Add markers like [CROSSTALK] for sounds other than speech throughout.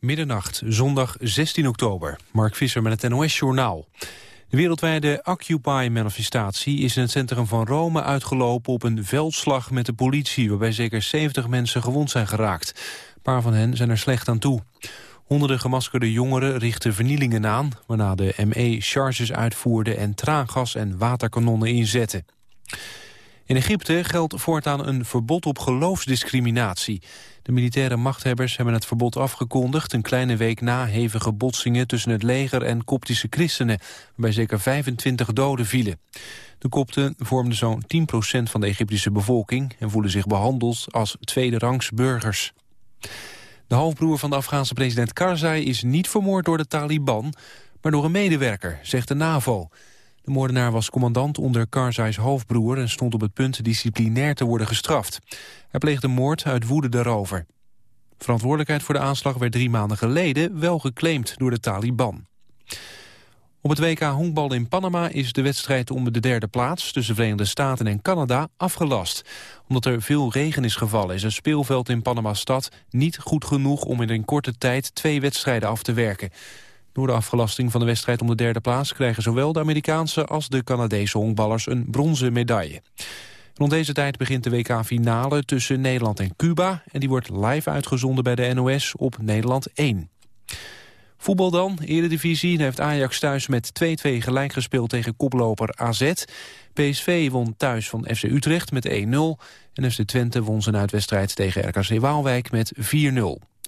Middernacht, zondag 16 oktober. Mark Visser met het NOS-journaal. De wereldwijde Occupy-manifestatie is in het centrum van Rome uitgelopen op een veldslag met de politie, waarbij zeker 70 mensen gewond zijn geraakt. Een paar van hen zijn er slecht aan toe. Honderden gemaskerde jongeren richten vernielingen aan, waarna de ME charges uitvoerde en traangas en waterkanonnen inzetten. In Egypte geldt voortaan een verbod op geloofsdiscriminatie. De militaire machthebbers hebben het verbod afgekondigd... een kleine week na hevige botsingen tussen het leger en koptische christenen... waarbij zeker 25 doden vielen. De kopten vormden zo'n 10% van de Egyptische bevolking... en voelen zich behandeld als tweederangs burgers. De halfbroer van de Afghaanse president Karzai is niet vermoord door de Taliban... maar door een medewerker, zegt de NAVO... De moordenaar was commandant onder Karzais hoofdbroer... en stond op het punt disciplinair te worden gestraft. Hij pleegde moord uit woede daarover. Verantwoordelijkheid voor de aanslag werd drie maanden geleden... wel geclaimd door de Taliban. Op het WK honkbal in Panama is de wedstrijd om de derde plaats... tussen de Verenigde Staten en Canada afgelast. Omdat er veel regen is gevallen... is het speelveld in Panama-stad niet goed genoeg... om in een korte tijd twee wedstrijden af te werken. Door de afgelasting van de wedstrijd om de derde plaats... krijgen zowel de Amerikaanse als de Canadese honkballers een bronzen medaille. Rond deze tijd begint de WK-finale tussen Nederland en Cuba... en die wordt live uitgezonden bij de NOS op Nederland 1. Voetbal dan, Eredivisie. Heeft Ajax thuis met 2-2 gelijk gespeeld tegen koploper AZ. PSV won thuis van FC Utrecht met 1-0. En FC Twente won zijn uitwedstrijd tegen RKC Waalwijk met 4-0.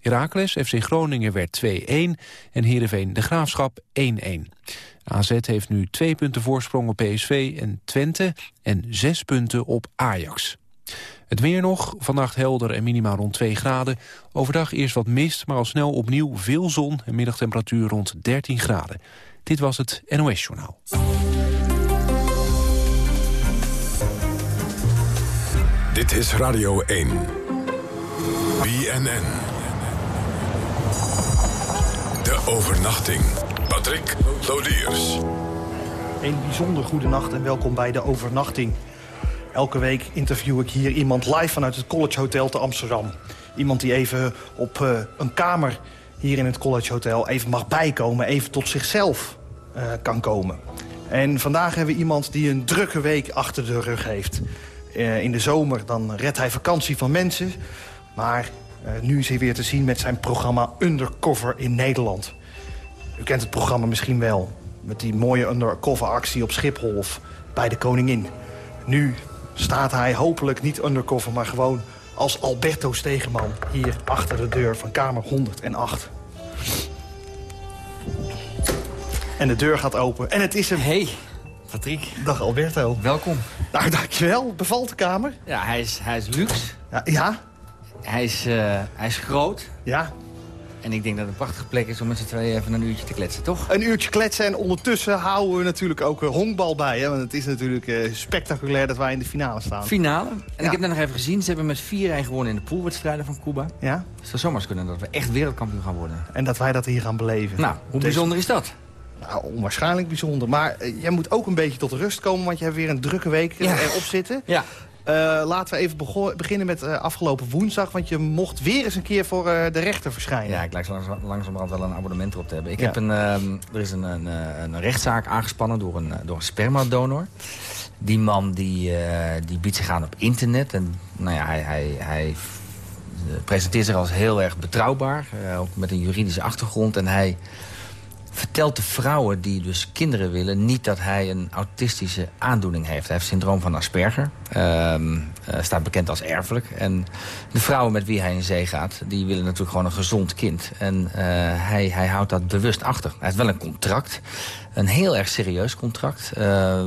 Heracles, FC Groningen werd 2-1 en Heerenveen de Graafschap 1-1. AZ heeft nu twee punten voorsprong op PSV en Twente en zes punten op Ajax. Het weer nog, vannacht helder en minimaal rond 2 graden. Overdag eerst wat mist, maar al snel opnieuw veel zon... en middagtemperatuur rond 13 graden. Dit was het NOS Journaal. Dit is Radio 1. BNN. De overnachting. Patrick Lodiers. Een bijzonder goede nacht en welkom bij De Overnachting. Elke week interview ik hier iemand live vanuit het College Hotel te Amsterdam. Iemand die even op uh, een kamer hier in het College Hotel even mag bijkomen. Even tot zichzelf uh, kan komen. En vandaag hebben we iemand die een drukke week achter de rug heeft. Uh, in de zomer dan redt hij vakantie van mensen. Maar nu is hij weer te zien met zijn programma Undercover in Nederland. U kent het programma misschien wel. Met die mooie undercover actie op Schiphol of bij de Koningin. Nu staat hij hopelijk niet undercover, maar gewoon als Alberto Stegeman... hier achter de deur van kamer 108. En de deur gaat open. En het is hem. Hey, Patrick. Dag Alberto. Welkom. Nou, dankjewel. Bevalt de kamer? Ja, hij is, hij is luxe. Ja, ja? Hij is, uh, hij is groot. Ja. En ik denk dat het een prachtige plek is om met z'n tweeën even een uurtje te kletsen, toch? Een uurtje kletsen en ondertussen houden we natuurlijk ook honkbal bij. Hè? Want het is natuurlijk uh, spectaculair dat wij in de finale staan. Finale. En ja. ik heb net nog even gezien, ze hebben met 4-1 gewonnen in de poolwedstrijden van Cuba. Ja. Het zou zomaar kunnen dat we echt wereldkampioen gaan worden. En dat wij dat hier gaan beleven. Nou, hoe dus... bijzonder is dat? Nou, onwaarschijnlijk bijzonder. Maar uh, jij moet ook een beetje tot rust komen, want je hebt weer een drukke week ja. erop zitten. Ja. Uh, laten we even beginnen met uh, afgelopen woensdag. Want je mocht weer eens een keer voor uh, de rechter verschijnen. Ja, ik lijkt langs, langzamerhand wel een abonnement erop te hebben. Ik ja. heb een, er is een, een, een, rechtszaak aangespannen door een, door een spermadonor. Die man die, die biedt zich aan op internet. En nou ja, hij, hij, hij presenteert zich als heel erg betrouwbaar. ook met een juridische achtergrond. En hij vertelt de vrouwen die dus kinderen willen... niet dat hij een autistische aandoening heeft. Hij heeft syndroom van Asperger. Uh, staat bekend als erfelijk. En de vrouwen met wie hij in zee gaat... die willen natuurlijk gewoon een gezond kind. En uh, hij, hij houdt dat bewust achter. Hij heeft wel een contract. Een heel erg serieus contract. Uh,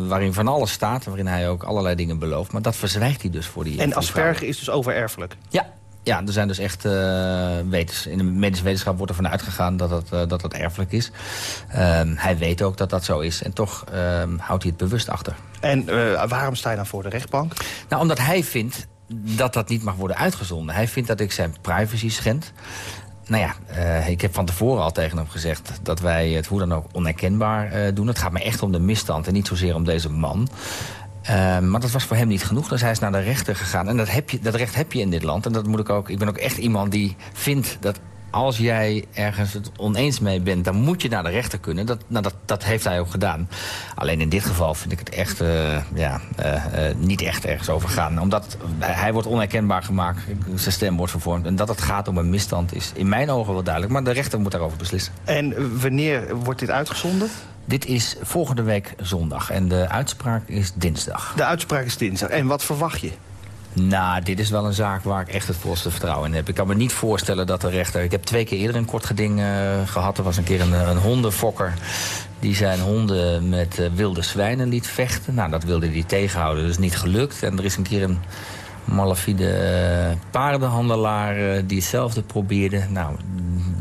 waarin van alles staat. Waarin hij ook allerlei dingen belooft. Maar dat verzwijgt hij dus voor die En Asperger is dus overerfelijk? Ja, ja, er zijn dus echt uh, wetens. In de medische wetenschap wordt ervan uitgegaan dat dat, uh, dat, dat erfelijk is. Um, hij weet ook dat dat zo is. En toch um, houdt hij het bewust achter. En uh, waarom sta je dan voor de rechtbank? Nou, omdat hij vindt dat dat niet mag worden uitgezonden. Hij vindt dat ik zijn privacy schend. Nou ja, uh, ik heb van tevoren al tegen hem gezegd... dat wij het hoe dan ook onherkenbaar uh, doen. Het gaat me echt om de misstand en niet zozeer om deze man. Uh, maar dat was voor hem niet genoeg, dus hij is naar de rechter gegaan. En dat, heb je, dat recht heb je in dit land. En dat moet ik ook. Ik ben ook echt iemand die vindt dat als jij ergens het oneens mee bent... dan moet je naar de rechter kunnen. Dat, nou, dat, dat heeft hij ook gedaan. Alleen in dit geval vind ik het echt uh, ja, uh, uh, niet echt ergens over gaan. Omdat hij wordt onherkenbaar gemaakt. Zijn stem wordt vervormd. En dat het gaat om een misstand is in mijn ogen wel duidelijk. Maar de rechter moet daarover beslissen. En wanneer wordt dit uitgezonden? Dit is volgende week zondag. En de uitspraak is dinsdag. De uitspraak is dinsdag. En wat verwacht je? Nou, dit is wel een zaak waar ik echt het volste vertrouwen in heb. Ik kan me niet voorstellen dat de rechter... Ik heb twee keer eerder een kort geding uh, gehad. Er was een keer een, een hondenfokker die zijn honden met uh, wilde zwijnen liet vechten. Nou, dat wilde hij tegenhouden. Is niet gelukt. En er is een keer een malafide paardenhandelaar die hetzelfde probeerde. Nou,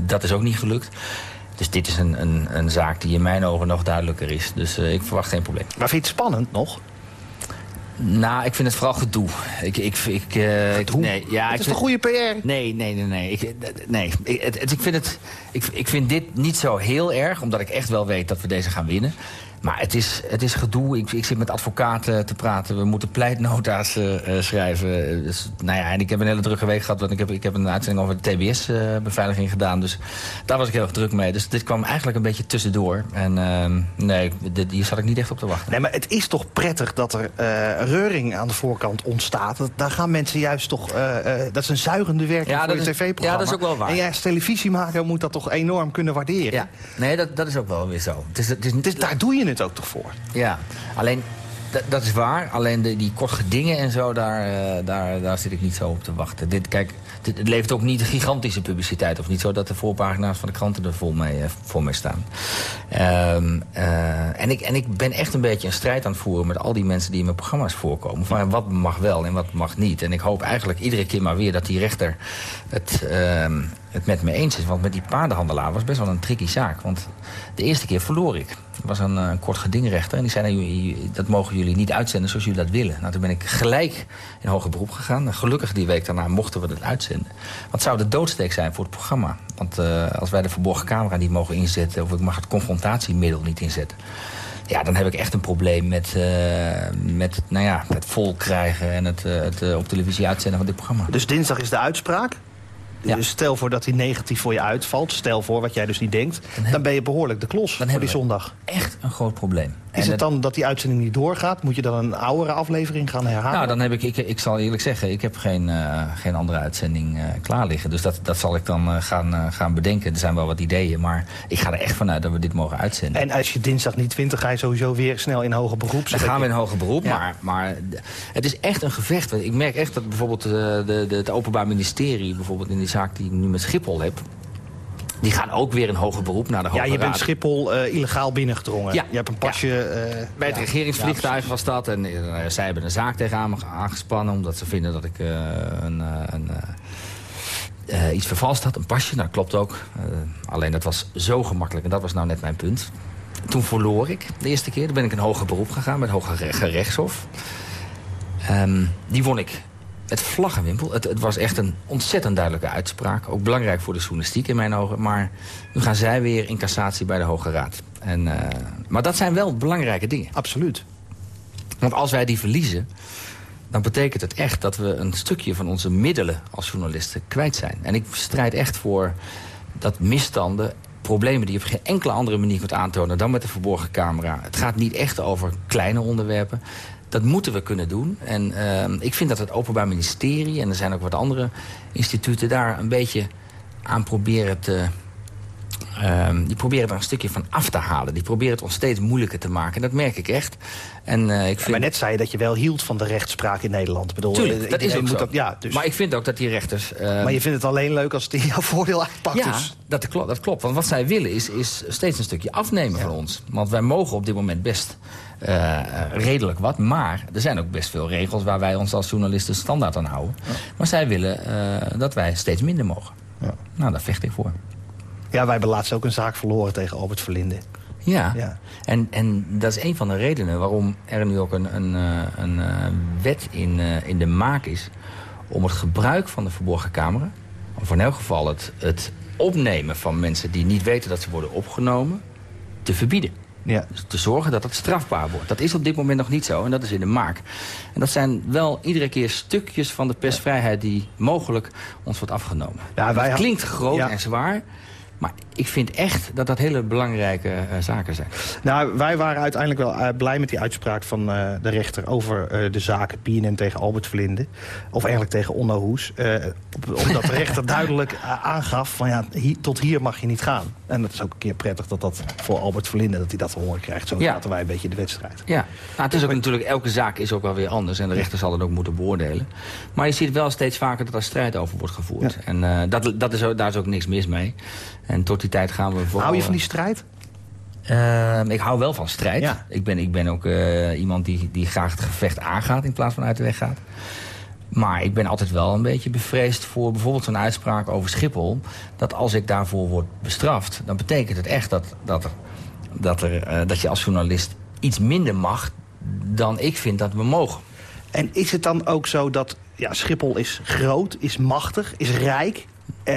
dat is ook niet gelukt. Dus dit is een, een, een zaak die in mijn ogen nog duidelijker is. Dus ik verwacht geen probleem. Maar vind je het spannend nog? Nou, ik vind het vooral gedoe. Ik, ik, ik, uh, gedoe? Nee, ja, het ik is toch goede PR? Nee, nee, nee. nee. Ik, nee. Ik, het, ik, vind het, ik, ik vind dit niet zo heel erg, omdat ik echt wel weet dat we deze gaan winnen. Maar het is, het is gedoe. Ik, ik zit met advocaten te praten. We moeten pleitnota's uh, schrijven. Dus, nou ja, en ik heb een hele drukke week gehad. Want ik heb, ik heb een uitzending over de TBS-beveiliging gedaan. Dus daar was ik heel erg druk mee. Dus dit kwam eigenlijk een beetje tussendoor. En uh, nee, dit, hier zat ik niet echt op te wachten. Nee, maar het is toch prettig dat er reuring aan de voorkant ontstaat. Dat, daar gaan mensen juist toch... dat is een zuigende werking ja, voor je tv-programma. Ja, dat is ook wel waar. En jij als televisiemaker moet dat toch enorm kunnen waarderen? Ja, nee, dat, dat is ook wel weer zo. Het is, het is, het is, daar doe je het ook toch voor? Ja, alleen dat is waar. Alleen de, die korte gedingen en zo, daar, uh, daar, daar zit ik niet zo op te wachten. Dit, kijk, dit, het levert ook niet gigantische publiciteit. Of niet zo dat de voorpagina's van de kranten er vol mee, vol mee staan. Um, uh, en, ik, en ik ben echt een beetje een strijd aan het voeren met al die mensen die in mijn programma's voorkomen. Van wat mag wel en wat mag niet. En ik hoop eigenlijk iedere keer maar weer dat die rechter het, het met me eens is. Want met die paardenhandelaar was best wel een tricky zaak. Want de eerste keer verloor ik. Was een, een kort gedingrechter en die zei... Nou, dat mogen jullie niet uitzenden zoals jullie dat willen. Nou, toen ben ik gelijk in hoger beroep gegaan. Gelukkig die week daarna mochten we het uitzenden. Wat zou de doodsteek zijn voor het programma? Want uh, als wij de verborgen camera niet mogen inzetten... of ik mag het confrontatiemiddel niet inzetten... Ja, dan heb ik echt een probleem met, uh, met nou ja, het vol krijgen... en het, het op televisie uitzenden van dit programma. Dus dinsdag is de uitspraak? Ja. Dus stel voor dat hij negatief voor je uitvalt. Stel voor wat jij dus niet denkt. Dan, ben je behoorlijk de klos dan voor die zondag. Echt een groot probleem. Is het dan dat die uitzending niet doorgaat? Moet je dan een oudere aflevering gaan herhalen? Nou, dan heb ik, ik, ik zal eerlijk zeggen, ik heb geen, uh, geen andere uitzending uh, klaar liggen. Dus dat, dat zal ik dan uh, gaan, gaan bedenken. Er zijn wel wat ideeën, maar ik ga er echt vanuit dat we dit mogen uitzenden. En als je dinsdag niet vindt, dan ga je sowieso weer snel in hoger beroep. Dan gaan we in hoger beroep, ja. maar, maar het is echt een gevecht. Ik merk echt dat bijvoorbeeld de, de, het Openbaar Ministerie, bijvoorbeeld in die zaak die ik nu met Schiphol heb... Die gaan ook weer een hoger beroep naar de Hoge Ja, je bent Raad. Schiphol uh, illegaal binnengedrongen. Ja. Je hebt een pasje... Ja. Uh, Bij het ja. regeringsvliegtuig was dat. En uh, zij hebben een zaak tegen me aangespannen... omdat ze vinden dat ik een, een iets vervalst had. Een pasje, nou, dat klopt ook. alleen dat was zo gemakkelijk. En dat was nou net mijn punt. Toen verloor ik de eerste keer. Toen ben ik een hoger beroep gegaan met het Hoge Gerechtshof. Um, die won ik het vlaggenwimpel. Het, het, was echt een ontzettend duidelijke uitspraak. Ook belangrijk voor de journalistiek in mijn ogen. Maar nu gaan zij weer in cassatie bij de Hoge Raad. En, uh, maar dat zijn wel belangrijke dingen. Absoluut. Want als wij die verliezen... dan betekent het echt dat we een stukje van onze middelen als journalisten kwijt zijn. En ik strijd echt voor dat misstanden problemen die je op geen enkele andere manier kunt aantonen... dan met de verborgen camera. Het gaat niet echt over kleine onderwerpen. Dat moeten we kunnen doen. En uh, ik vind dat het Openbaar Ministerie... en er zijn ook wat andere instituten daar een beetje aan proberen te... Uh, die proberen er een stukje van af te halen. Die proberen het ons steeds moeilijker te maken. En dat merk ik echt. En, uh, ik vind... Maar net zei je dat je wel hield van de rechtspraak in Nederland. Ik bedoel, Tuurlijk, dat is ook moet zo. Dat, ja, dus... Maar ik vind ook dat die rechters... Uh... Maar je vindt het alleen leuk als het in jouw voordeel uitpakt. Ja, dus. dat, klopt, dat klopt. Want wat zij willen is, is steeds een stukje afnemen ja. van ons. Want wij mogen op dit moment best uh, redelijk wat. Maar er zijn ook best veel regels waar wij ons als journalisten standaard aan houden. Ja. Maar zij willen uh, dat wij steeds minder mogen. Ja. Nou, daar vecht ik voor. Ja, wij hebben laatst ook een zaak verloren tegen Albert Verlinde. Ja, ja. En, en dat is een van de redenen waarom er nu ook een, een, een, een wet in, in de maak is... om het gebruik van de verborgen camera... of in elk geval het, het opnemen van mensen die niet weten dat ze worden opgenomen... te verbieden. Ja. Dus te zorgen dat het strafbaar wordt. Dat is op dit moment nog niet zo en dat is in de maak. En dat zijn wel iedere keer stukjes van de persvrijheid... die mogelijk ons wordt afgenomen. Ja, wij het klinkt groot en zwaar... Maar ik vind echt dat dat hele belangrijke uh, zaken zijn. Nou, wij waren uiteindelijk wel uh, blij met die uitspraak van uh, de rechter... over de zaken PNN tegen Albert Verlinde. Of eigenlijk tegen Onno Hoes. omdat de rechter [LAUGHS] duidelijk aangaf van ja, tot hier mag je niet gaan. En dat is ook een keer prettig dat dat voor Albert Verlinde... dat hij dat te horen krijgt. Zo ja. wij een beetje de wedstrijd. Ja, nou, het is ook natuurlijk... Elke zaak is ook wel weer anders. En de rechter zal het ook moeten beoordelen. Maar je ziet wel steeds vaker dat er strijd over wordt gevoerd. En dat, dat is, daar is ook niks mis mee. En tot die tijd gaan we vooral... Hou je van die strijd? Uh, ik hou wel van strijd. Ja. Ik, ben, ik ben ook uh, iemand die, die graag het gevecht aangaat in plaats van uit de weg gaat. Maar ik ben altijd wel een beetje bevreesd voor bijvoorbeeld zo'n uitspraak over Schiphol. Dat als ik daarvoor word bestraft, dan betekent het echt dat, dat, er, dat, er, uh, dat je als journalist iets minder mag dan ik vind dat we mogen. En is het dan ook zo dat ja, Schiphol is groot, is machtig, is rijk... Uh,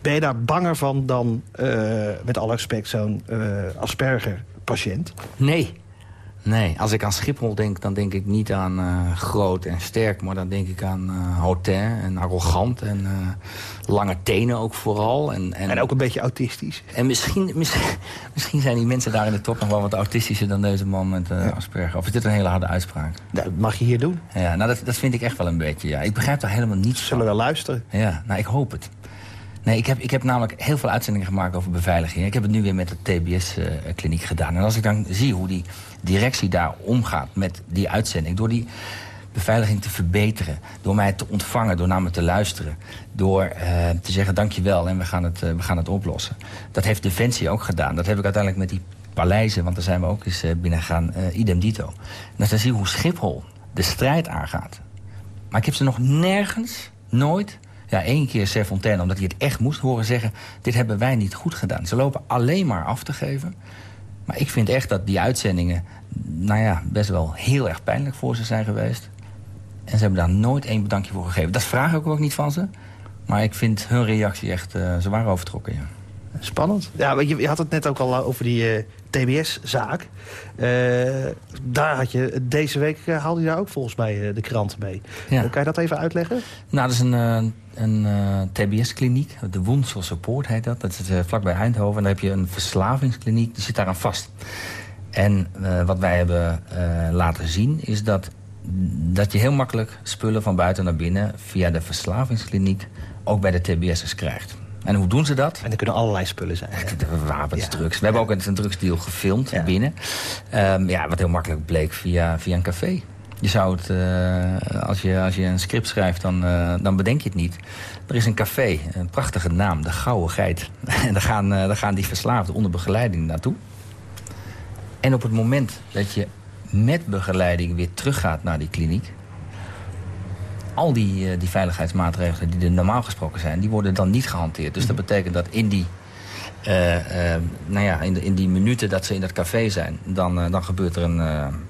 ben je daar banger van dan, uh, met alle respect, zo'n uh, Asperger-patiënt? Nee. Nee, als ik aan Schiphol denk, dan denk ik niet aan uh, groot en sterk... maar dan denk ik aan uh, hotel en arrogant en uh, lange tenen ook vooral. En, en, en, ook een beetje autistisch. En misschien, misschien, [LAUGHS] misschien, zijn die mensen daar in de top nog wel wat autistischer... dan deze man met ja. Asperger. Of is dit een hele harde uitspraak? Dat mag je hier doen. Ja, nou dat, dat vind ik echt wel een beetje, ja. Ik begrijp daar helemaal niets Zullen we luisteren? Ja, nou ik hoop het. Nee, ik heb, ik heb namelijk heel veel uitzendingen gemaakt over beveiliging. Ik heb het nu weer met de TBS-kliniek gedaan. En als ik dan zie hoe die directie daar omgaat met die uitzending... door die beveiliging te verbeteren, door mij te ontvangen, door naar me te luisteren... door uh, te zeggen dankjewel en we gaan, het, uh, we gaan het oplossen. Dat heeft Defensie ook gedaan. Dat heb ik uiteindelijk met die paleizen, want daar zijn we ook eens binnen gegaan, idem dito. En als dan zie je hoe Schiphol de strijd aangaat. Maar ik heb ze nog nergens, nooit ja, één keer Serfontaine, omdat hij het echt moest horen zeggen... dit hebben wij niet goed gedaan. Ze lopen alleen maar af te geven. Maar ik vind echt dat die uitzendingen... nou ja, best wel heel erg pijnlijk voor ze zijn geweest. En ze hebben daar nooit één bedankje voor gegeven. Dat vraag ik ook niet van ze. Maar ik vind hun reactie echt... Uh, ze waren overtrokken, ja. Spannend. Ja, je, je had het net ook al over die uh, TBS-zaak. Uh, daar had je, deze week uh, haalde je daar ook volgens mij de krant mee. Ja. kan je dat even uitleggen? Nou, dat is een, een TBS-kliniek. De Woensel Support heet dat. Dat is vlakbij Eindhoven. En daar heb je een verslavingskliniek. Die zit daar aan vast. En wat wij hebben laten zien is dat, dat je heel makkelijk spullen van buiten naar binnen... via de verslavingskliniek ook bij de TBS'ers krijgt. En hoe doen ze dat? En er kunnen allerlei spullen zijn. Wapens, drugs. We hebben ook een, een drugsdeal gefilmd binnen. Um, ja, wat heel makkelijk bleek via, via een café. Je zou het, uh, als, je, als je een script schrijft, dan, uh, dan bedenk je het niet. Er is een café, een prachtige naam, de Gouden Geit. [LAUGHS] en daar gaan, uh, daar gaan die verslaafden onder begeleiding naartoe. En op het moment dat je met begeleiding weer teruggaat naar die kliniek al die, uh, die veiligheidsmaatregelen die er normaal gesproken zijn... die worden dan niet gehanteerd. Dus dat mhm. betekent dat in die, uh, uh, nou ja, in, de, in die minuten dat ze in dat café zijn... dan, dan gebeurt er een...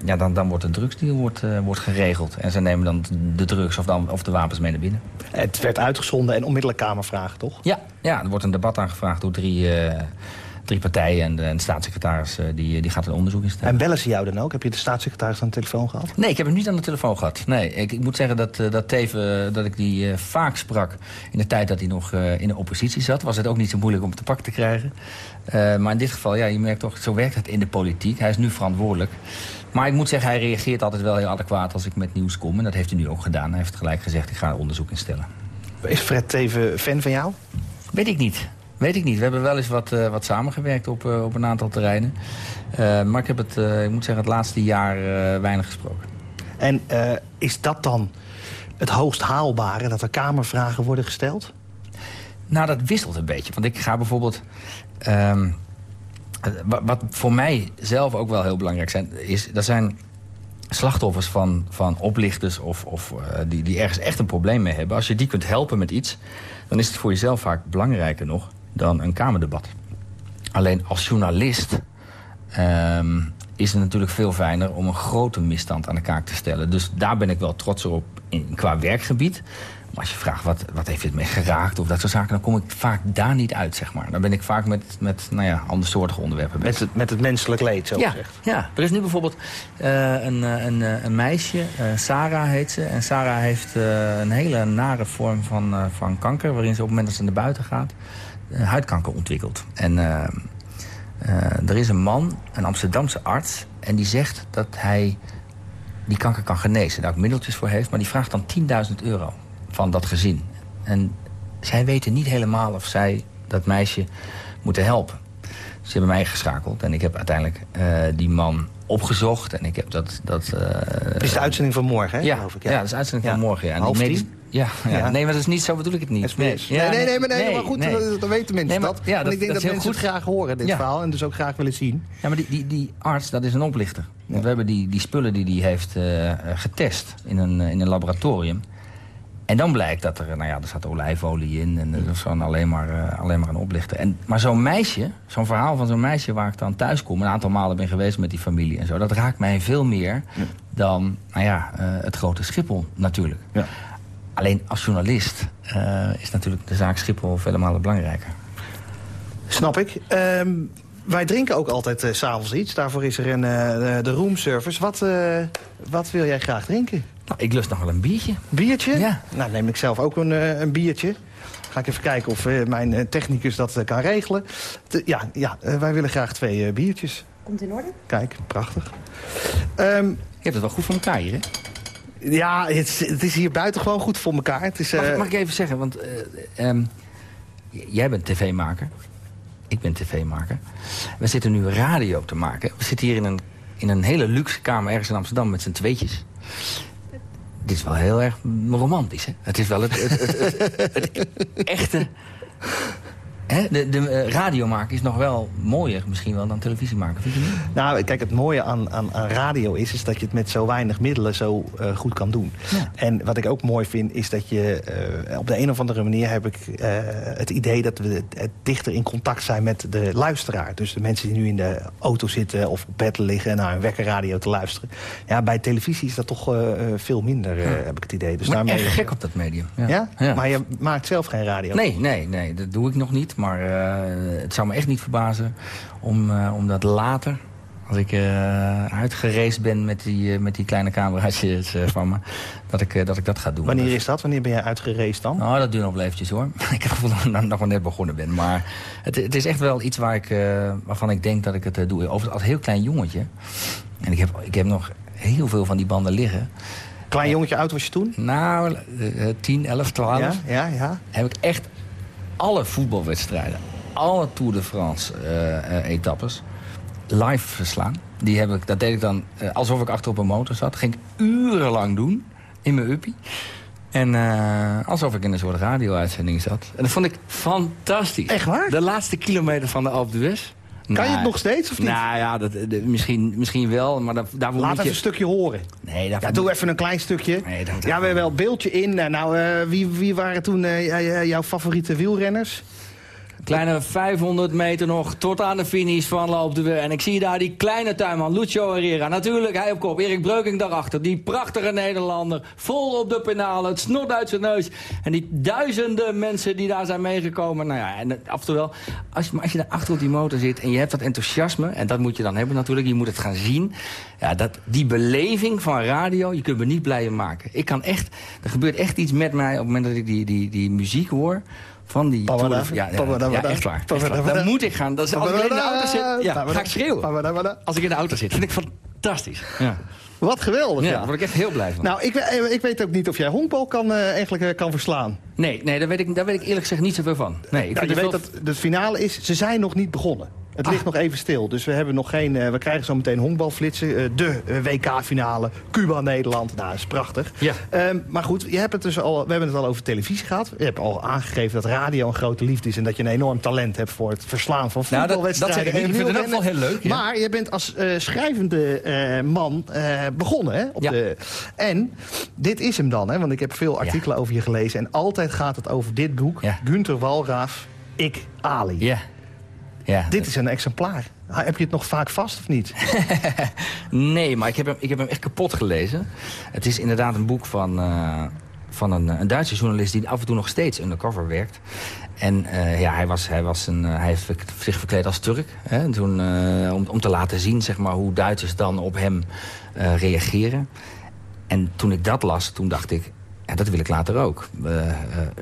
ja, dan, dan wordt een drugsdeal wordt, wordt geregeld. En ze nemen dan de drugs of, dan, of de wapens mee naar binnen. Het werd uitgezonden en onmiddellijk kamervragen, toch? Ja, ja er wordt een debat aangevraagd door drie drie partijen en de, en de staatssecretaris uh, die, die gaat een onderzoek instellen. En bellen ze jou dan ook? Heb je de staatssecretaris aan de telefoon gehad? Nee, ik heb hem niet aan de telefoon gehad. Nee, ik, ik moet zeggen dat, uh, dat Teven, dat ik die vaak sprak in de tijd dat hij nog in de oppositie zat. Was het ook niet zo moeilijk om te pakken te krijgen. maar in dit geval, ja, je merkt toch, zo werkt het in de politiek. Hij is nu verantwoordelijk. Maar ik moet zeggen, hij reageert altijd wel heel adequaat als ik met nieuws kom. En dat heeft hij nu ook gedaan. Hij heeft gelijk gezegd, ik ga een onderzoek instellen. Is Fred Teven fan van jou? Weet ik niet. Weet ik niet. We hebben wel eens wat, uh, wat samengewerkt op, uh, op een aantal terreinen. Uh, maar ik heb het, ik moet zeggen, het laatste jaar weinig gesproken. En is dat dan het hoogst haalbare, dat er kamervragen worden gesteld? Nou, dat wisselt een beetje. Want ik ga bijvoorbeeld... Um, wat voor mij zelf ook wel heel belangrijk zijn... is dat zijn slachtoffers van, van oplichters of, of die, die ergens echt een probleem mee hebben. Als je die kunt helpen met iets, dan is het voor jezelf vaak belangrijker nog dan een Kamerdebat. Alleen als journalist um, is het natuurlijk veel fijner om een grote misstand aan de kaak te stellen. Dus daar ben ik wel trots op in, qua werkgebied. Maar als je vraagt wat, wat heeft het me geraakt of dat soort zaken... dan kom ik vaak daar niet uit, zeg maar. Dan ben ik vaak met, met nou ja, andersoortige onderwerpen Met het, met het menselijk leed, zo ja, gezegd. ja, er is nu bijvoorbeeld uh, een, een, een, meisje, uh, Sarah heet ze. En Sarah heeft uh, een hele nare vorm van, van kanker... waarin ze op het moment dat ze naar buiten gaat... huidkanker ontwikkelt. En er is een man, een Amsterdamse arts... en die zegt dat hij die kanker kan genezen. Daar ook middeltjes voor heeft, maar die vraagt dan 10.000 euro van dat gezin. En zij weten niet helemaal of zij dat meisje moeten helpen. Ze hebben mij geschakeld en ik heb uiteindelijk uh, die man opgezocht. En ik heb dat... dat uh, het is de uitzending van morgen, hè, ja, geloof ik. Ja, ja dat is de uitzending ja. van morgen. Ja. En Half die medisch- ja, ja. Ja. nee, maar dat is niet zo bedoel ik het niet. Nee, Ja, nee, nee, maar, nee, nee, maar goed, nee. dan- dan weten mensen maar- dat. ja, dat- ik denk dat dat, mensen goed. graag horen, dit verhaal. En dus ook graag willen zien. Ja, maar die, die, die arts, dat is een oplichter. Want we hebben die, die spullen die hij heeft eh, eh, getest in een, eh, in een laboratorium. En dan blijkt dat er, nou ja, er zat olijfolie in. En dat was alleen maar, eh, alleen maar een oplichter. En, maar zo'n meisje, zo'n verhaal van zo'n meisje waar ik dan thuis kom... een aantal malen ben geweest met die familie en zo... dat raakt mij veel meer dan, nou ja, eh, het grote Schiphol natuurlijk. Ja. Alleen als journalist eh, is natuurlijk de zaak Schiphol vele malen belangrijker. Snap ik. Ehm, wij drinken ook altijd s s'avonds iets. Daarvoor is er een, eh, de roomservice. Wat, eh, wat wil jij graag drinken? Nou, ik lust nog wel een biertje. Biertje? Ja. Nou, neem ik zelf ook een, eh, een biertje. Ga ik even kijken of eh, mijn eh, technicus dat eh, kan regelen. Ja, ja eh, wij willen graag twee eh, biertjes. Komt in orde? Kijk, prachtig. Ehm, Je hebt het wel goed voor elkaar hier, hè? Ja, het, is- het is hier buiten gewoon goed voor elkaar. Het is, Mag, eh, mag ik even zeggen, want eh, ehm, jij bent tv-maker. Ik ben tv-maker. We zitten nu radio te maken. We zitten hier in een, in een hele luxe kamer ergens in Amsterdam met z'n tweetjes. Dit is wel heel erg romantisch, hè? Het is wel het, het- het echte... Hè? De, de eh, radio maken is nog wel mooier misschien wel dan televisie maken, vind je niet? Nou, kijk, het mooie aan, aan, aan radio is, is dat je het met zo weinig middelen zo eh, goed kan doen. Ja. En wat ik ook mooi vind, is dat je eh, op de een of andere manier heb ik het idee dat we het dichter in contact zijn met de luisteraar. Dus de mensen die nu in de auto zitten of op bed liggen en naar een wekkerradio te luisteren. Ja, bij televisie is dat toch veel minder, heb ik het idee. Dus ben daarmee, echt gek op dat medium. Ja? Maar je maakt zelf geen radio? Nee, nee, nee, dat doe ik nog niet. Maar eh, het zou me echt niet verbazen om, eh, om dat later... als ik eh uitgereisd ben met die, met die kleine cameraatjes van me... Dat ik, dat ik dat ga doen. Wanneer is dat? Wanneer ben jij uitgereisd dan? Nou, dat duurt nog wel eventjes hoor. [LAUGHS] ik heb gevoel dat ik nog maar net begonnen ben. Maar het, het is echt wel iets waar ik, waarvan ik denk dat ik het doe. Overigens als heel klein jongetje. En ik heb, ik heb nog heel veel van die banden liggen. Klein jongetje oud was je toen? Nou, eh, eh, 10, 11, 12 Ja, ja, ja. heb ik echt alle voetbalwedstrijden, alle Tour de France eh, eh, etappes live verslaan. Die heb ik, dat deed ik dan eh, alsof ik achter op een motor zat. Ging ik urenlang doen in mijn uppie. En alsof ik in een soort radio-uitzending zat. En dat vond ik fantastisch. Echt waar? De laatste kilometer van de Alpe d'Huez. Kan je het nog steeds of niet? Nou ja, dat, de- misschien, misschien wel, maar daar, daarvoor Laat moet even je... een stukje horen. Nee, daarvoor Ja, doe even een klein stukje. Nee, dat- ja, we hebben wel een beeldje in. Nou, eh, wie, wie waren toen eh, j- jouw favoriete wielrenners? Kleine 500 meter nog tot aan de finish van Loop de Weer. En ik zie daar die kleine tuinman, Lucio Herrera. Natuurlijk, hij op kop. Erik Breuking daarachter. Die prachtige Nederlander. Vol op de penalen. Het snot uit zijn neus. En die duizenden mensen die daar zijn meegekomen. Nou ja, en af en toe wel. Als als je daar achter op die motor zit en je hebt dat enthousiasme. En dat moet je dan hebben natuurlijk. Je moet het gaan zien. Ja, dat, die beleving van radio, je kunt me niet blijer maken. Ik kan echt, er gebeurt echt iets met mij op het moment dat ik die, die, die muziek hoor. Van die Tour de- ja, ja, echt waar. Echt pabada, waar. Dan moet ik gaan. Dat is, als ik in de auto zit, ja, ga ik schreeuwen. Als ik in de auto zit, vind ik fantastisch. Ja, Wat geweldig, ja daar word ik echt heel blij van. Nou, ik, ik weet ook niet of jij honkbal kan, eh, eigenlijk eh, kan verslaan. nee, nee daar, weet ik, daar weet ik eerlijk gezegd niet zoveel van. Nee, ik Nou, je het weet wel- dat de finale is, ze zijn nog niet begonnen. Het Ah. ligt nog even stil, dus we hebben nog geen. eh, we krijgen zo meteen honkbalflitsen. eh, de eh, WK-finale, Cuba-Nederland. Nou, dat is prachtig. Ja. Ehm, maar goed, je hebt het dus al, we hebben het al over televisie gehad. Je hebt al aangegeven dat radio een grote liefde is... en dat je een enorm talent hebt voor het verslaan van Nou, dat- voetbalwedstrijden. dat ik vind het geval heel leuk, ja. Maar je bent als schrijvende man begonnen. Hè, op Ja. de, en dit is hem dan, hè, want ik heb veel artikelen over je gelezen... en altijd gaat het over dit boek. Gunther Walraaf, Ik, Ali. Ja. Ja. Dit is een exemplaar. Ah, Heb je het nog vaak vast of niet? [LAUGHS] Nee, maar ik heb, hem, ik heb hem echt kapot gelezen. Het is inderdaad een boek van, eh, van een, een Duitse journalist... die af en toe nog steeds undercover werkt. En ja, hij, was, hij, was een, hij heeft zich verkleed als Turk. Hè, toen, om, om te laten zien zeg maar, hoe Duitsers dan op hem reageren. En toen ik dat las, toen dacht ik... Ja, dat wil ik later ook.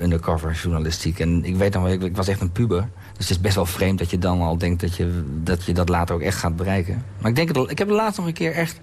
undercover journalistiek. En ik weet nog wel, ik, ik was echt een puber. Dus het is best wel vreemd dat je dan al denkt dat je dat, je dat later ook echt gaat bereiken. Maar ik denk, het, ik heb laatst nog een keer echt...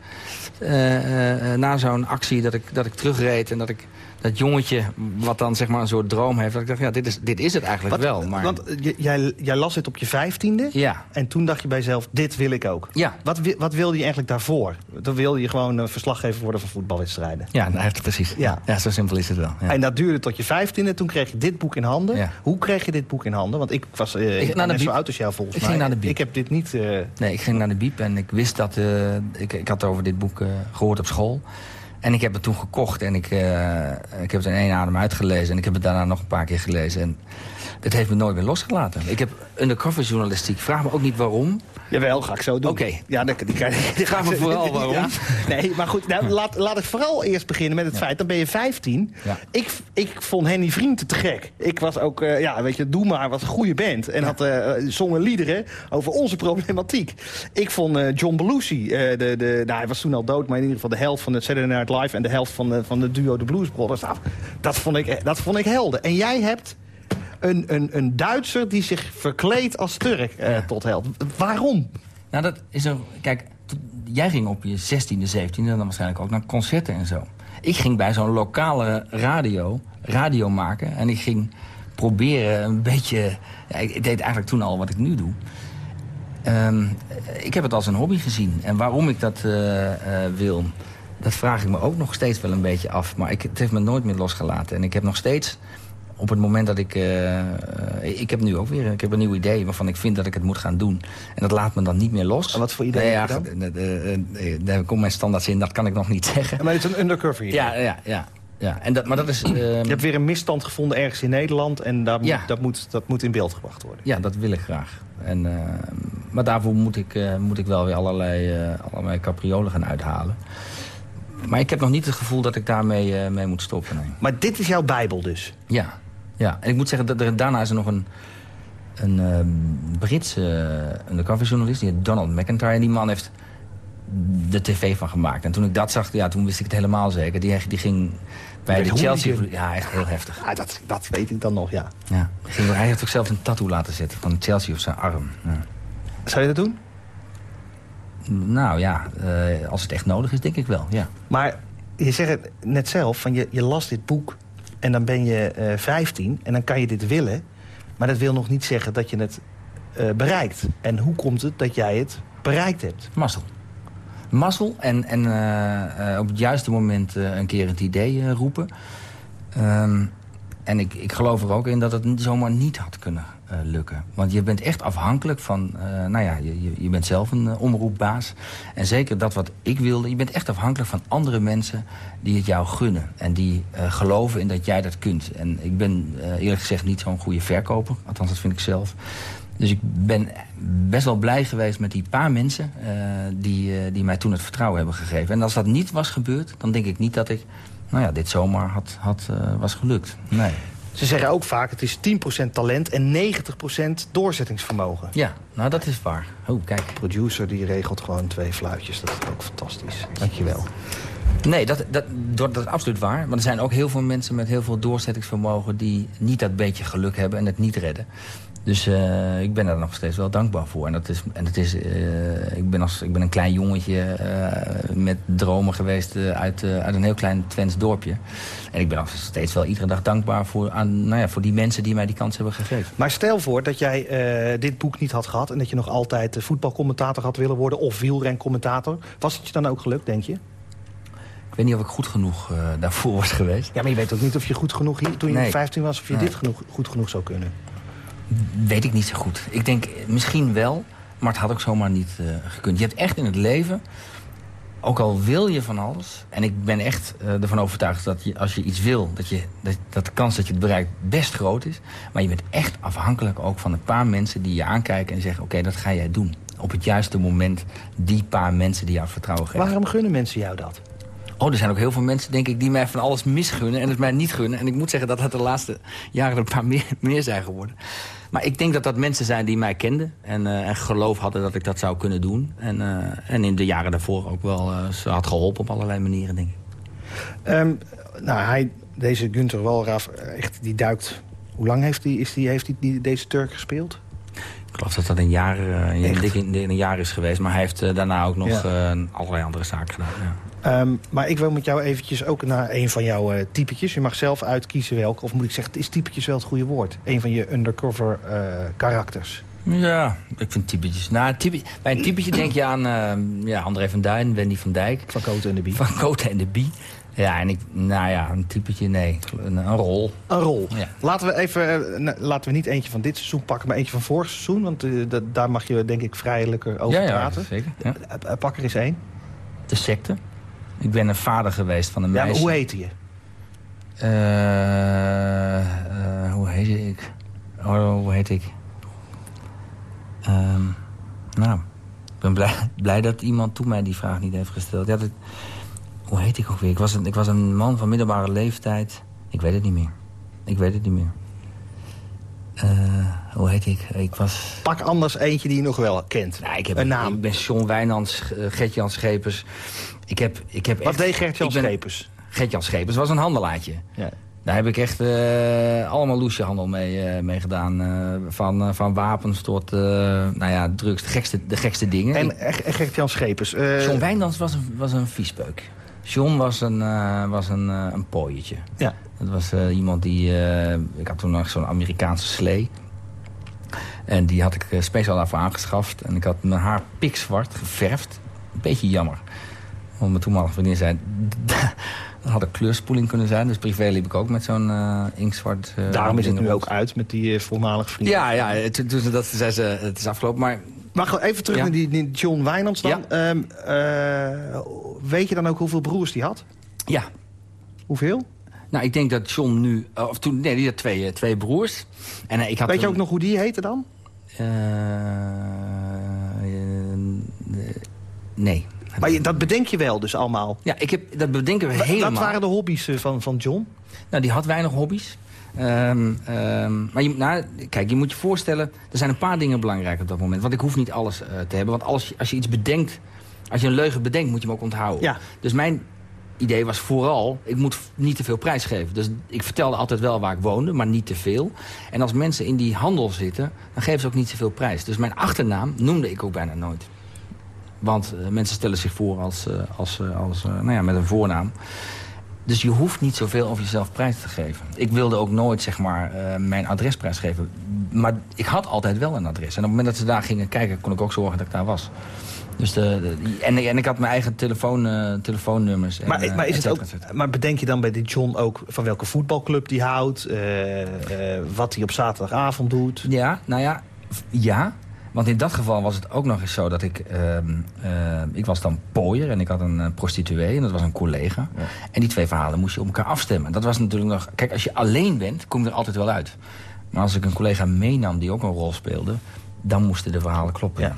Uh, uh, na zo'n actie dat ik, dat ik terugreed en dat ik dat jongetje wat dan zeg maar een soort droom heeft. Dat ik dacht, ja, dit is, dit is het eigenlijk wel. Maar... Want eh, jij, jij las het op je vijftiende. Ja. En toen dacht je bij jezelf, dit wil ik ook. Ja. Wat, wat wilde je eigenlijk daarvoor? Dan wilde je gewoon een verslaggever worden van voetbalwedstrijden. Ja, nou, precies. Ja. ja, zo simpel is het wel. Ja. En dat duurde tot je vijftiende. Toen kreeg je dit boek in handen. Ja. Hoe kreeg je dit boek in handen? Want ik was uh, ik, net zo oud als jou volgens ik mij. Ging naar de biep. Ik heb dit niet... Uh... Nee, ik ging naar de biep en ik wist dat... Uh, ik, ik had over dit boek gehoord op school. En ik heb het toen gekocht en ik, uh, ik heb het in één adem uitgelezen. En ik heb het daarna nog een paar keer gelezen. En dat heeft me nooit meer losgelaten. Ik heb undercover journalistiek. Vraag me ook niet waarom. Jawel, ga ik zo doen. Oké. Ja, dan, die, die, die, [LAUGHS] Vraag me vooral [LAUGHS] waarom. Ja. Nee, maar goed, nou, laat, laat ik vooral eerst beginnen met het feit... dan ben je 15. Ja. Ik, ik vond Henny Vriend te gek. Ik was ook, uh, ja, weet je, Doe Maar was een goede band. En had uh, zongen liederen over onze problematiek. Ik vond John Belushi, de, de, nou, hij was toen al dood... maar in ieder geval de helft van het Saturday Night Live... en de helft van de, van de duo The Blues Brothers. Nou, dat, vond ik, dat vond ik helder. En jij hebt een, een, een Duitser die zich verkleedt als Turk uh, tot held. Waarom? Nou, dat is er... Kijk, jij ging op je 16e, 17e dan waarschijnlijk ook naar concerten en zo. Ik ging bij zo'n lokale radio, radio maken. En ik ging proberen een beetje... Ja, ik deed eigenlijk toen al wat ik nu doe. Um, ik heb het als een hobby gezien. En waarom ik dat uh, uh, wil, dat vraag ik me ook nog steeds wel een beetje af. Maar ik, het heeft me nooit meer losgelaten. En ik heb nog steeds op het moment dat ik... Uh, ik heb nu ook weer ik heb een nieuw idee waarvan ik vind dat ik het moet gaan doen. En dat laat me dan niet meer los. En wat voor idee nee, ja, dan? Daar komt mijn standaard in, dat kan ik nog niet zeggen. Maar het is een undercover idee. Ja, ja, ja. ja. En dat, maar dat is, uh, Je hebt weer een misstand gevonden ergens in Nederland... en daar moet, ja. dat, moet, dat moet in beeld gebracht worden. Ja, dat wil ik graag. En, uh, maar daarvoor moet ik, uh, moet ik wel weer allerlei, allerlei capriolen gaan uithalen. Maar ik heb nog niet het gevoel dat ik daarmee mee moet stoppen. Nee. Maar dit is jouw bijbel dus? Ja. Ja, en ik moet zeggen, dat er, daarna is er nog een, een uh, Britse uh, undercoverjournalist, die heet Donald McIntyre. En die man heeft de tv van gemaakt. En toen ik dat zag, ja, toen wist ik het helemaal zeker. Die, die ging bij de Chelsea... Ja, echt heel heftig. Ja, dat, dat weet ik dan nog, ja. ja hij heeft ook zelf een tattoo laten zetten van Chelsea op zijn arm. Ja. Zou je dat doen? Nou ja, uh, als het echt nodig is, denk ik wel, ja. Maar je zegt het net zelf, van je, je las dit boek en dan ben je uh, 15 en dan kan je dit willen. Maar dat wil nog niet zeggen dat je het uh, bereikt. En hoe komt het dat jij het bereikt hebt? Mazzel. Mazzel en, en op het juiste moment een keer het idee roepen. Um, en ik, ik geloof er ook in dat het zomaar niet had kunnen uh, lukken. Want je bent echt afhankelijk van... Uh, nou ja, je, je bent zelf een uh, omroepbaas. En zeker dat wat ik wilde... je bent echt afhankelijk van andere mensen die het jou gunnen. En die geloven in dat jij dat kunt. En ik ben eerlijk gezegd niet zo'n goede verkoper. Althans, dat vind ik zelf. Dus ik ben best wel blij geweest met die paar mensen... die, die mij toen het vertrouwen hebben gegeven. En als dat niet was gebeurd, dan denk ik niet dat ik nou ja, dit zomaar had, had, was gelukt. Nee. Ze zeggen ook vaak, het is 10% talent en 90% doorzettingsvermogen. Ja, nou dat is waar. Oh, kijk. De producer die regelt gewoon twee fluitjes. Dat is ook fantastisch. Dankjewel. Nee, dat, dat, dat is absoluut waar. Maar er zijn ook heel veel mensen met heel veel doorzettingsvermogen... die niet dat beetje geluk hebben en het niet redden. Dus uh, ik ben daar nog steeds wel dankbaar voor. En, dat is, en het is, uh, ik, ben als, ik ben een klein jongetje uh, met dromen geweest uit, uit een heel klein Twents dorpje. En ik ben nog steeds wel iedere dag dankbaar voor, aan, nou ja, voor die mensen die mij die kans hebben gegeven. Maar stel voor dat jij dit boek niet had gehad... en dat je nog altijd voetbalcommentator had willen worden of wielrencommentator. Was het je dan ook gelukt, denk je? Ik weet niet of ik goed genoeg daarvoor was geweest. Ja, maar je weet ook niet of je goed genoeg hier, toen je nee. 15 was... of je nee. dit genoeg, goed genoeg zou kunnen. Weet ik niet zo goed. Ik denk misschien wel, maar het had ook zomaar niet uh, gekund. Je hebt echt in het leven, ook al wil je van alles... en ik ben echt uh, ervan overtuigd dat je, als je iets wil... Dat, je, dat, dat de kans dat je het bereikt best groot is. Maar je bent echt afhankelijk ook van een paar mensen die je aankijken... en zeggen, oké, dat ga jij doen. Op het juiste moment die paar mensen die jou vertrouwen geven. Waarom gunnen mensen jou dat? Oh, er zijn ook heel veel mensen, denk ik, die mij van alles misgunnen... en het mij niet gunnen. En ik moet zeggen dat dat de laatste jaren een paar [LAUGHS] meer, meer zijn geworden. Maar ik denk dat dat mensen zijn die mij kenden... en, uh, en geloof hadden dat ik dat zou kunnen doen. En, uh, en in de jaren daarvoor ook wel uh, ze had geholpen op allerlei manieren, denk ik. Um, nou, hij, deze Günther Walraaf, echt, die duikt... Hoe lang heeft hij is die, heeft die, deze Turk gespeeld? Ik geloof dat dat een jaar, een, dik in, een jaar is geweest. Maar hij heeft daarna ook nog ja. allerlei andere zaken gedaan. Ja. Um, maar ik wil met jou eventjes ook naar een van jouw uh, typetjes. Je mag zelf uitkiezen welke. Of moet ik zeggen, is typetjes wel het goede woord? Een van je undercover uh, karakters. Ja, ik vind typetjes. Nou, type, bij een typetje denk je aan uh, ja, André van Duin, Wendy van Dijk. Van Koten en de Bie. Van Koten en de Bie. Ja, en ik, nou ja, een typetje, nee. Een, een rol. Een rol. Ja. Laten we even, uh, laten we niet eentje van dit seizoen pakken, maar eentje van vorig seizoen. Want uh, daar mag je denk ik vrijelijker over ja, praten. Ja, zeker. Ja. Pak er eens één. De secte. Ik ben een vader geweest van een ja, meisje. hoe heette je? Uh, hoe heette ik? Oh, hoe heet ik? Um, nou, ik ben blij, [LAUGHS] blij, dat iemand toen mij die vraag niet heeft gesteld. Ja, dat, hoe heet ik ook weer? Ik was, een, ik was een man van middelbare leeftijd. Ik weet het niet meer. Ik weet het niet meer. Uh, hoe heet ik? ik was... Pak anders eentje die je nog wel kent. Nou, ik heb een naam. Ik ben John Wijnands, Gert-Jan Schepers. Ik heb, ik heb Wat echt, deed Gert-Jan Schepers? Gert-Jan Schepers was een handelaartje. Ja. Daar heb ik echt uh, allemaal loesjehandel mee, uh, mee gedaan. Uh, van, van wapens tot nou ja, drugs, de gekste, de gekste dingen. En, Gert-Jan Schepers? John Wijnands was een, was een viespeuk. John was een, was een, een pooietje. Ja. Dat was iemand die... ik had toen nog zo'n Amerikaanse slee. En die had ik speciaal daarvoor aangeschaft. En ik had mijn haar pikzwart geverfd. Een beetje jammer. Want mijn toenmalige vriendin zei... [LAUGHS] Dat had een kleurspoeling kunnen zijn. Dus privé liep ik ook met zo'n uh, inktzwart... Uh, Daarom is het nu ook uit met die uh, voormalige vrienden. Ja, ja toen, toen dat zei ze, het is afgelopen. Maar, maar even terug ja. naar die, die, John Wijnands dan. Ja. Um, weet je dan ook hoeveel broers die had? Ja. Hoeveel? Nou, ik denk dat John nu... Of toen, nee, die had twee, twee broers. En, ik had weet je ook nog hoe die heette dan? nee. Maar je, dat bedenk je wel dus allemaal? Ja, ik heb, dat bedenken we helemaal. Wat waren de hobby's van, van John? Nou, die had weinig hobby's. Um, um, maar je, nou, kijk, je moet je voorstellen... er zijn een paar dingen belangrijk op dat moment. Want ik hoef niet alles uh, te hebben. Want alles, als je iets bedenkt... als je een leugen bedenkt, moet je hem ook onthouden. Ja. Dus mijn idee was vooral... ik moet niet te veel prijs geven. Dus ik vertelde altijd wel waar ik woonde, maar niet te veel. En als mensen in die handel zitten... dan geven ze ook niet zoveel prijs. Dus mijn achternaam noemde ik ook bijna nooit. Want uh, mensen stellen zich voor als, uh, als, uh, als nou ja, met een voornaam. Dus je hoeft niet zoveel over jezelf prijs te geven. Ik wilde ook nooit zeg maar, mijn adres prijsgeven. Maar ik had altijd wel een adres. En op het moment dat ze daar gingen kijken, kon ik ook zorgen dat ik daar was. Dus de, de, en, en ik had mijn eigen telefoon, telefoonnummers. En, maar, maar, is het ook, maar bedenk je dan bij die John ook van welke voetbalclub die houdt? wat hij op zaterdagavond doet? Ja, nou ja, ja. Want in dat geval was het ook nog eens zo dat ik... Uh, uh, ik was dan pooier en ik had een uh, prostituee en dat was een collega. Ja. En die twee verhalen moest je op elkaar afstemmen. Dat was natuurlijk nog... Kijk, als je alleen bent, kom je er altijd wel uit. Maar als ik een collega meenam die ook een rol speelde... dan moesten de verhalen kloppen. Ja.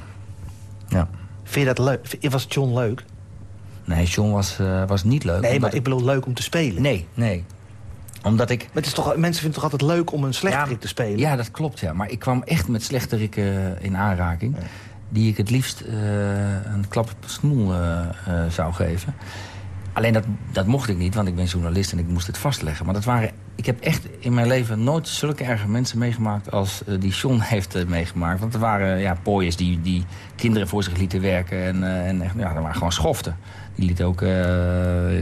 ja. Vind je dat leuk? Was John leuk? Nee, John was, uh, was niet leuk. Nee, maar ik bedoel leuk om te spelen. Nee, nee omdat ik... Maar het is toch, mensen vinden het toch altijd leuk om een slechterik ja, te spelen? Ja, dat klopt, ja. Maar ik kwam echt met slechterikken in aanraking... Ja. die ik het liefst uh, een klap op de snoel uh, uh, zou geven. Alleen dat, dat mocht ik niet, want ik ben journalist en ik moest het vastleggen. Maar dat waren, ik heb echt in mijn leven nooit zulke erge mensen meegemaakt... als die John [LAUGHS] heeft meegemaakt. Want er waren ja, pooiers die, die kinderen voor zich lieten werken. En, en ja, er waren gewoon schoften. Die lieten ook...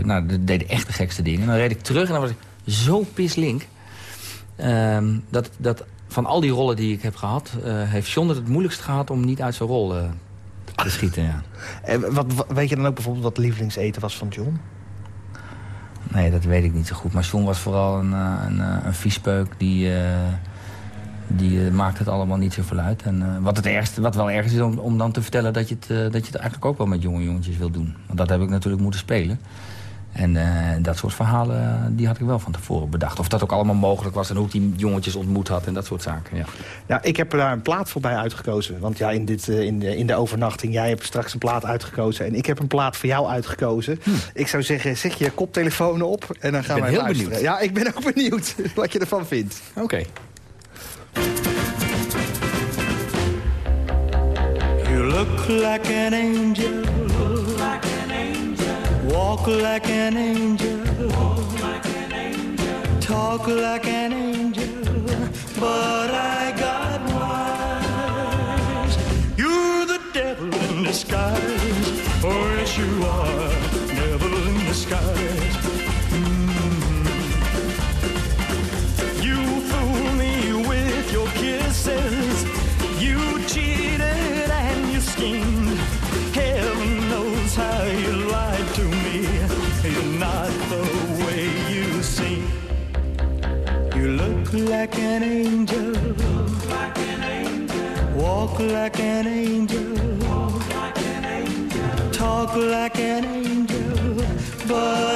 nou, deden echt de gekste dingen. En dan reed ik terug en dan was ik zo pislink. Um, dat, dat van al die rollen die ik heb gehad... Uh, heeft John het het moeilijkst gehad om niet uit zijn rol uh, te schieten. Ja. [LAUGHS] En wat, wat, weet je dan ook bijvoorbeeld wat lievelingseten was van John? Nee, dat weet ik niet zo goed. Maar John was vooral een, een, een viespeuk die... Uh, die maakt het allemaal niet zoveel uit. En wat, het ergste, wat wel erg is om, om dan te vertellen dat je, het, dat je het eigenlijk ook wel met jonge jongetjes wil doen. Want dat heb ik natuurlijk moeten spelen. En dat soort verhalen die had ik wel van tevoren bedacht. Of dat ook allemaal mogelijk was en hoe ik die jongetjes ontmoet had en dat soort zaken. Ja, ja ik heb er daar een plaat voor bij uitgekozen. Want ja, in, dit, in, de, in de overnachting, jij hebt straks een plaat uitgekozen... en ik heb een plaat voor jou uitgekozen. Hm. Ik zou zeggen, zeg je koptelefoon op en dan gaan we heel benieuwd. Ja, ik ben ook [LAUGHS] benieuwd wat je ervan vindt. Oké. You look like an angel. Like an angel. Walk like an angel. Walk like an angel. Talk like an angel. But I got wise. You're the devil in disguise. Oh, yes, you are. Devil in disguise. Walk like an angel. Like an angel. Talk like an angel. But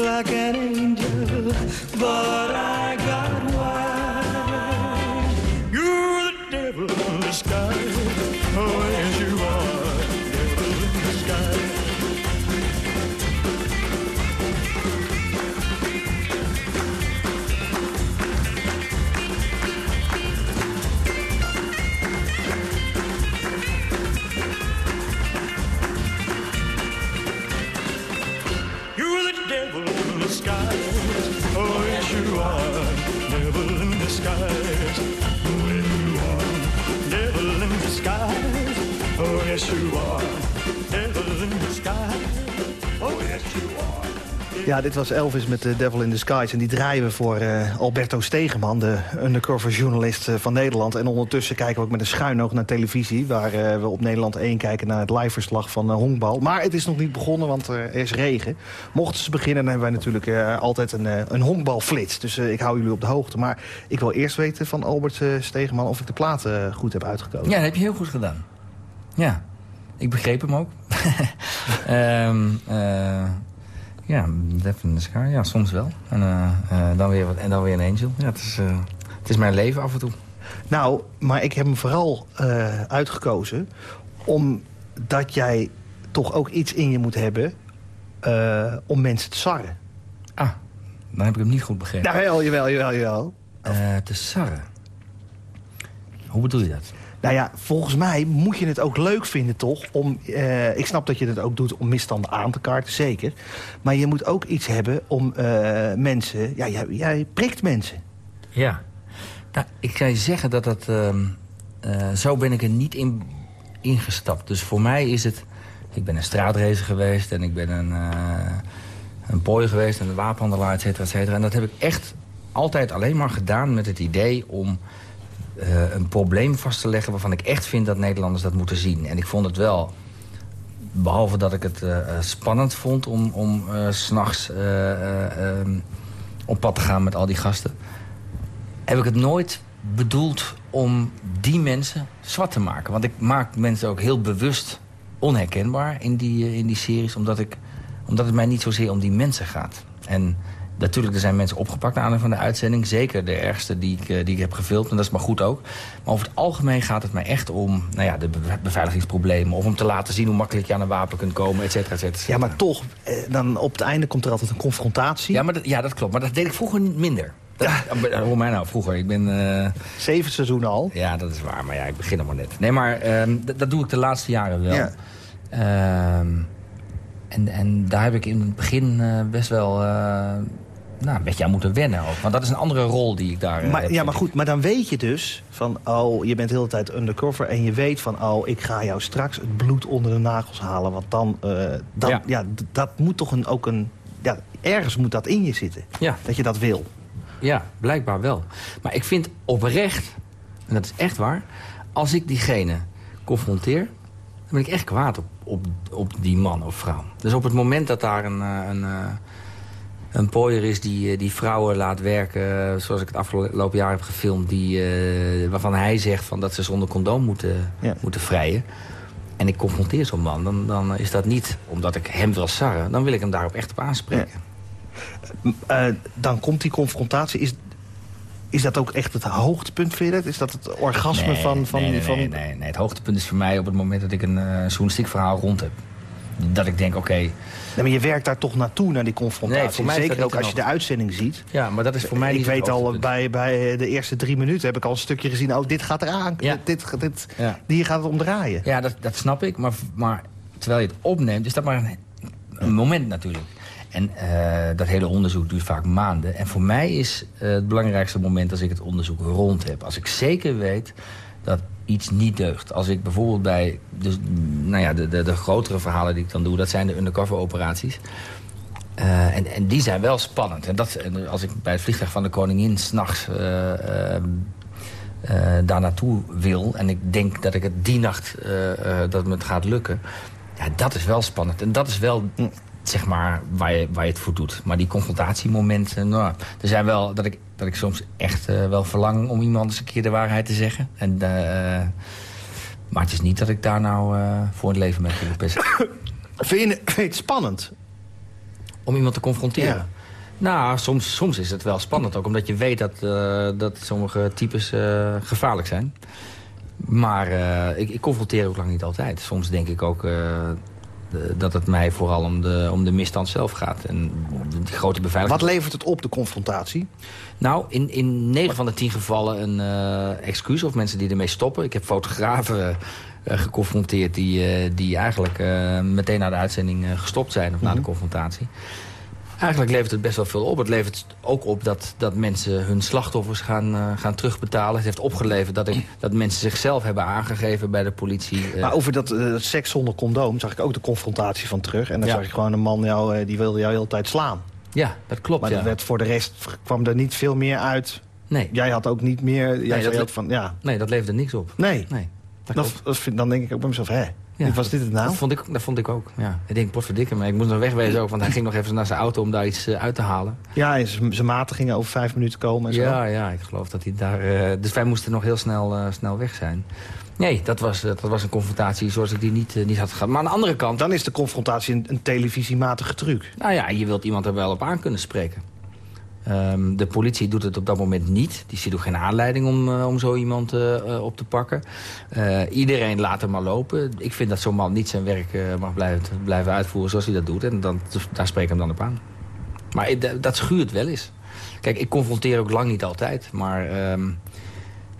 like an angel. But I Oh, yes, you are. Devil in disguise. Oh, yes, you are. Ja, dit was Elvis met The Devil in Disguise. En die draaien we voor eh, Alberto Stegeman, de undercover journalist eh, van Nederland. En ondertussen kijken we ook met een schuin oog naar televisie... waar eh, we op Nederland 1 kijken naar het liveverslag van honkbal. Maar het is nog niet begonnen, want er is regen. Mochten ze beginnen, dan hebben wij natuurlijk altijd een, een honkbalflits. Dus ik hou jullie op de hoogte. Maar ik wil eerst weten van Albert Stegeman of ik de platen goed heb uitgekozen. Ja, dat heb je heel goed gedaan. Ja, ik begreep hem ook. um, [LAUGHS] ja, Death in the Sky, ja, soms wel. En, uh, uh, dan, weer wat, en dan weer een angel. Ja, het, is, uh, het is mijn leven af en toe. Nou, maar ik heb hem vooral uitgekozen... omdat jij toch ook iets in je moet hebben... om mensen te sarren. Ah, dan heb ik hem niet goed begrepen. Nou, jawel, jawel, jawel. jawel. te sarren? Hoe bedoel je dat? Nou ja, volgens mij moet je het ook leuk vinden, toch? Om, uh, ik snap dat je het ook doet om misstanden aan te kaarten, zeker. Maar je moet ook iets hebben om uh, mensen... Ja, jij, jij, prikt mensen. Ja. Nou, ik zou je zeggen dat dat... Uh, zo ben ik er niet in ingestapt. Dus voor mij is het... Ik ben een straatracer geweest en ik ben een, een pooi geweest... en een wapenhandelaar, et cetera, et cetera. En dat heb ik echt altijd alleen maar gedaan met het idee om... Uh, een probleem vast te leggen waarvan ik echt vind dat Nederlanders dat moeten zien. En ik vond het wel, behalve dat ik het uh, spannend vond om, om uh, s'nachts um, op pad te gaan met al die gasten... heb ik het nooit bedoeld om die mensen zwart te maken. Want ik maak mensen ook heel bewust onherkenbaar in die, in die series... Omdat, ik, omdat het mij niet zozeer om die mensen gaat. En Natuurlijk, er zijn mensen opgepakt aan van de uitzending. Zeker de ergste die ik, die ik heb gefilmd. En dat is maar goed ook. Maar over het algemeen gaat het mij echt om nou ja, de beveiligingsproblemen. Of om te laten zien hoe makkelijk je aan een wapen kunt komen, et cetera, et cetera. Ja, maar toch, dan op het einde komt er altijd een confrontatie. Ja, maar dat, ja, dat klopt. Maar dat deed ik vroeger minder. Dat, ja. Hoor mij nou, vroeger. Ik ben... Uh... Zeven seizoenen al. Ja, dat is waar. Maar ja, ik begin nog maar net. Nee, maar uh, dat doe ik de laatste jaren wel. Ja. Uh, en, en daar heb ik in het begin best wel nou, een beetje aan moeten wennen ook. Want dat is een andere rol die ik daar eh, Maar, heb, ja, maar goed, maar dan weet je dus van... oh, je bent de hele tijd undercover en je weet van... oh, ik ga jou straks het bloed onder de nagels halen. Want dan, eh, dan ja. Dat moet toch een, ook een... Ja, ergens moet dat in je zitten. Ja. Dat je dat wil. Ja, blijkbaar wel. Maar ik vind oprecht, en dat is echt waar... als ik diegene confronteer, dan ben ik echt kwaad op, op, op die man of vrouw. Dus op het moment dat daar een, eh, een, een pooier is die, eh, die vrouwen laat werken... eh, zoals ik het afgelopen jaar heb gefilmd... Die, eh, waarvan hij zegt van dat ze zonder condoom moeten, Ja. moeten vrijen... en ik confronteer zo'n man, dan, dan is dat niet omdat ik hem wil sarren... dan wil ik hem daarop echt op aanspreken. Dan komt die confrontatie. Is, is dat ook echt het hoogtepunt, vind je dat? Is dat het orgasme Nee, van... van, nee, nee, van nee, nee, nee. Het hoogtepunt is voor mij op het moment dat ik een journalistiek verhaal rond heb. Dat ik denk, oké, Nee, maar je werkt daar toch naartoe, naar die confrontatie. Nee, voor mij Zeker ook als je de uitzending ziet. ja, maar dat is voor mij ik weet al, bij, bij de eerste drie minuten heb ik al een stukje gezien... oh, dit gaat eraan. Ja. Dit, dit, Ja. Hier gaat het om draaien. Ja, dat, dat snap ik, maar, maar terwijl je het opneemt, is dat maar een, een moment natuurlijk. En eh, dat hele onderzoek duurt vaak maanden. En voor mij is eh, het belangrijkste moment als ik het onderzoek rond heb. Als ik zeker weet dat iets niet deugt. Als ik bijvoorbeeld bij dus, nou ja, de, de, de grotere verhalen die ik dan doe... dat zijn de undercover operaties. Eh, en, en die zijn wel spannend. En dat, en als ik bij het vliegtuig van de koningin s'nachts eh, daar naartoe wil... en ik denk dat ik het die nacht dat het gaat lukken... ja, dat is wel spannend. En dat is wel, zeg maar, waar je, waar je het voor doet. Maar die confrontatiemomenten... Nou, er zijn wel dat ik, dat ik soms echt eh, wel verlang om iemand eens een keer de waarheid te zeggen. En, eh, maar het is niet dat ik daar nou eh, voor het leven ben geroepen. [COUGHS] Vind je, vind je het spannend? Om iemand te confronteren? Ja. Nou, soms, soms is het wel spannend ook. Omdat je weet dat, dat sommige types gevaarlijk zijn. Maar ik, ik confronteer ook lang niet altijd. Soms denk ik ook dat het mij vooral om de, om de misstand zelf gaat. En die grote beveiliging. Wat levert het op, de confrontatie? Nou, in, in 9 van de 10 gevallen een eh, excuus of mensen die ermee stoppen. Ik heb fotografen eh, geconfronteerd die, eh, die eigenlijk eh, meteen na de uitzending eh, gestopt zijn of na de confrontatie. Eigenlijk levert het best wel veel op. Het levert ook op dat, dat mensen hun slachtoffers gaan, eh, gaan terugbetalen. Het heeft opgeleverd dat, ik, dat mensen zichzelf hebben aangegeven bij de politie. Eh, Maar over dat eh, seks zonder condoom zag ik ook de confrontatie van terug. En dan Ja. zag ik gewoon een man jou, die wilde jou de hele tijd slaan. ja, dat klopt. Maar ja. dat werd voor de rest kwam er niet veel meer uit. nee. Jij had ook niet meer... Jij dat zei le- ook van, ja, nee, dat leverde niks op. nee. Nee, dat Dat, dat vind, dan denk ik ook bij mezelf, hè, Ja, was dit het nou? Dat vond ik, dat vond ik ook, ja. Ik denk, potverdikke, maar ik moest nog wegwezen ook... want hij ging nog even naar zijn auto om daar iets eh, uit te halen. Ja, en zijn maten gingen over vijf minuten komen en zo. Ja, ja, ik geloof dat hij daar... eh, dus wij moesten nog heel snel, eh, snel weg zijn. Nee, dat was, dat was een confrontatie zoals ik die niet, niet had gehad. Maar aan de andere kant... Dan is de confrontatie een, een televisiematige truc. Nou ja, je wilt iemand er wel op aan kunnen spreken. Ehm, de politie doet het op dat moment niet. Die ziet ook geen aanleiding om, eh, om zo iemand eh, eh, op te pakken. Iedereen laat hem maar lopen. Ik vind dat zo'n man niet zijn werk mag blijven, blijven uitvoeren zoals hij dat doet. En dan, daar spreek ik hem dan op aan. Maar dat- schuurt wel eens. Kijk, ik confronteer ook lang niet altijd. Maar ehm,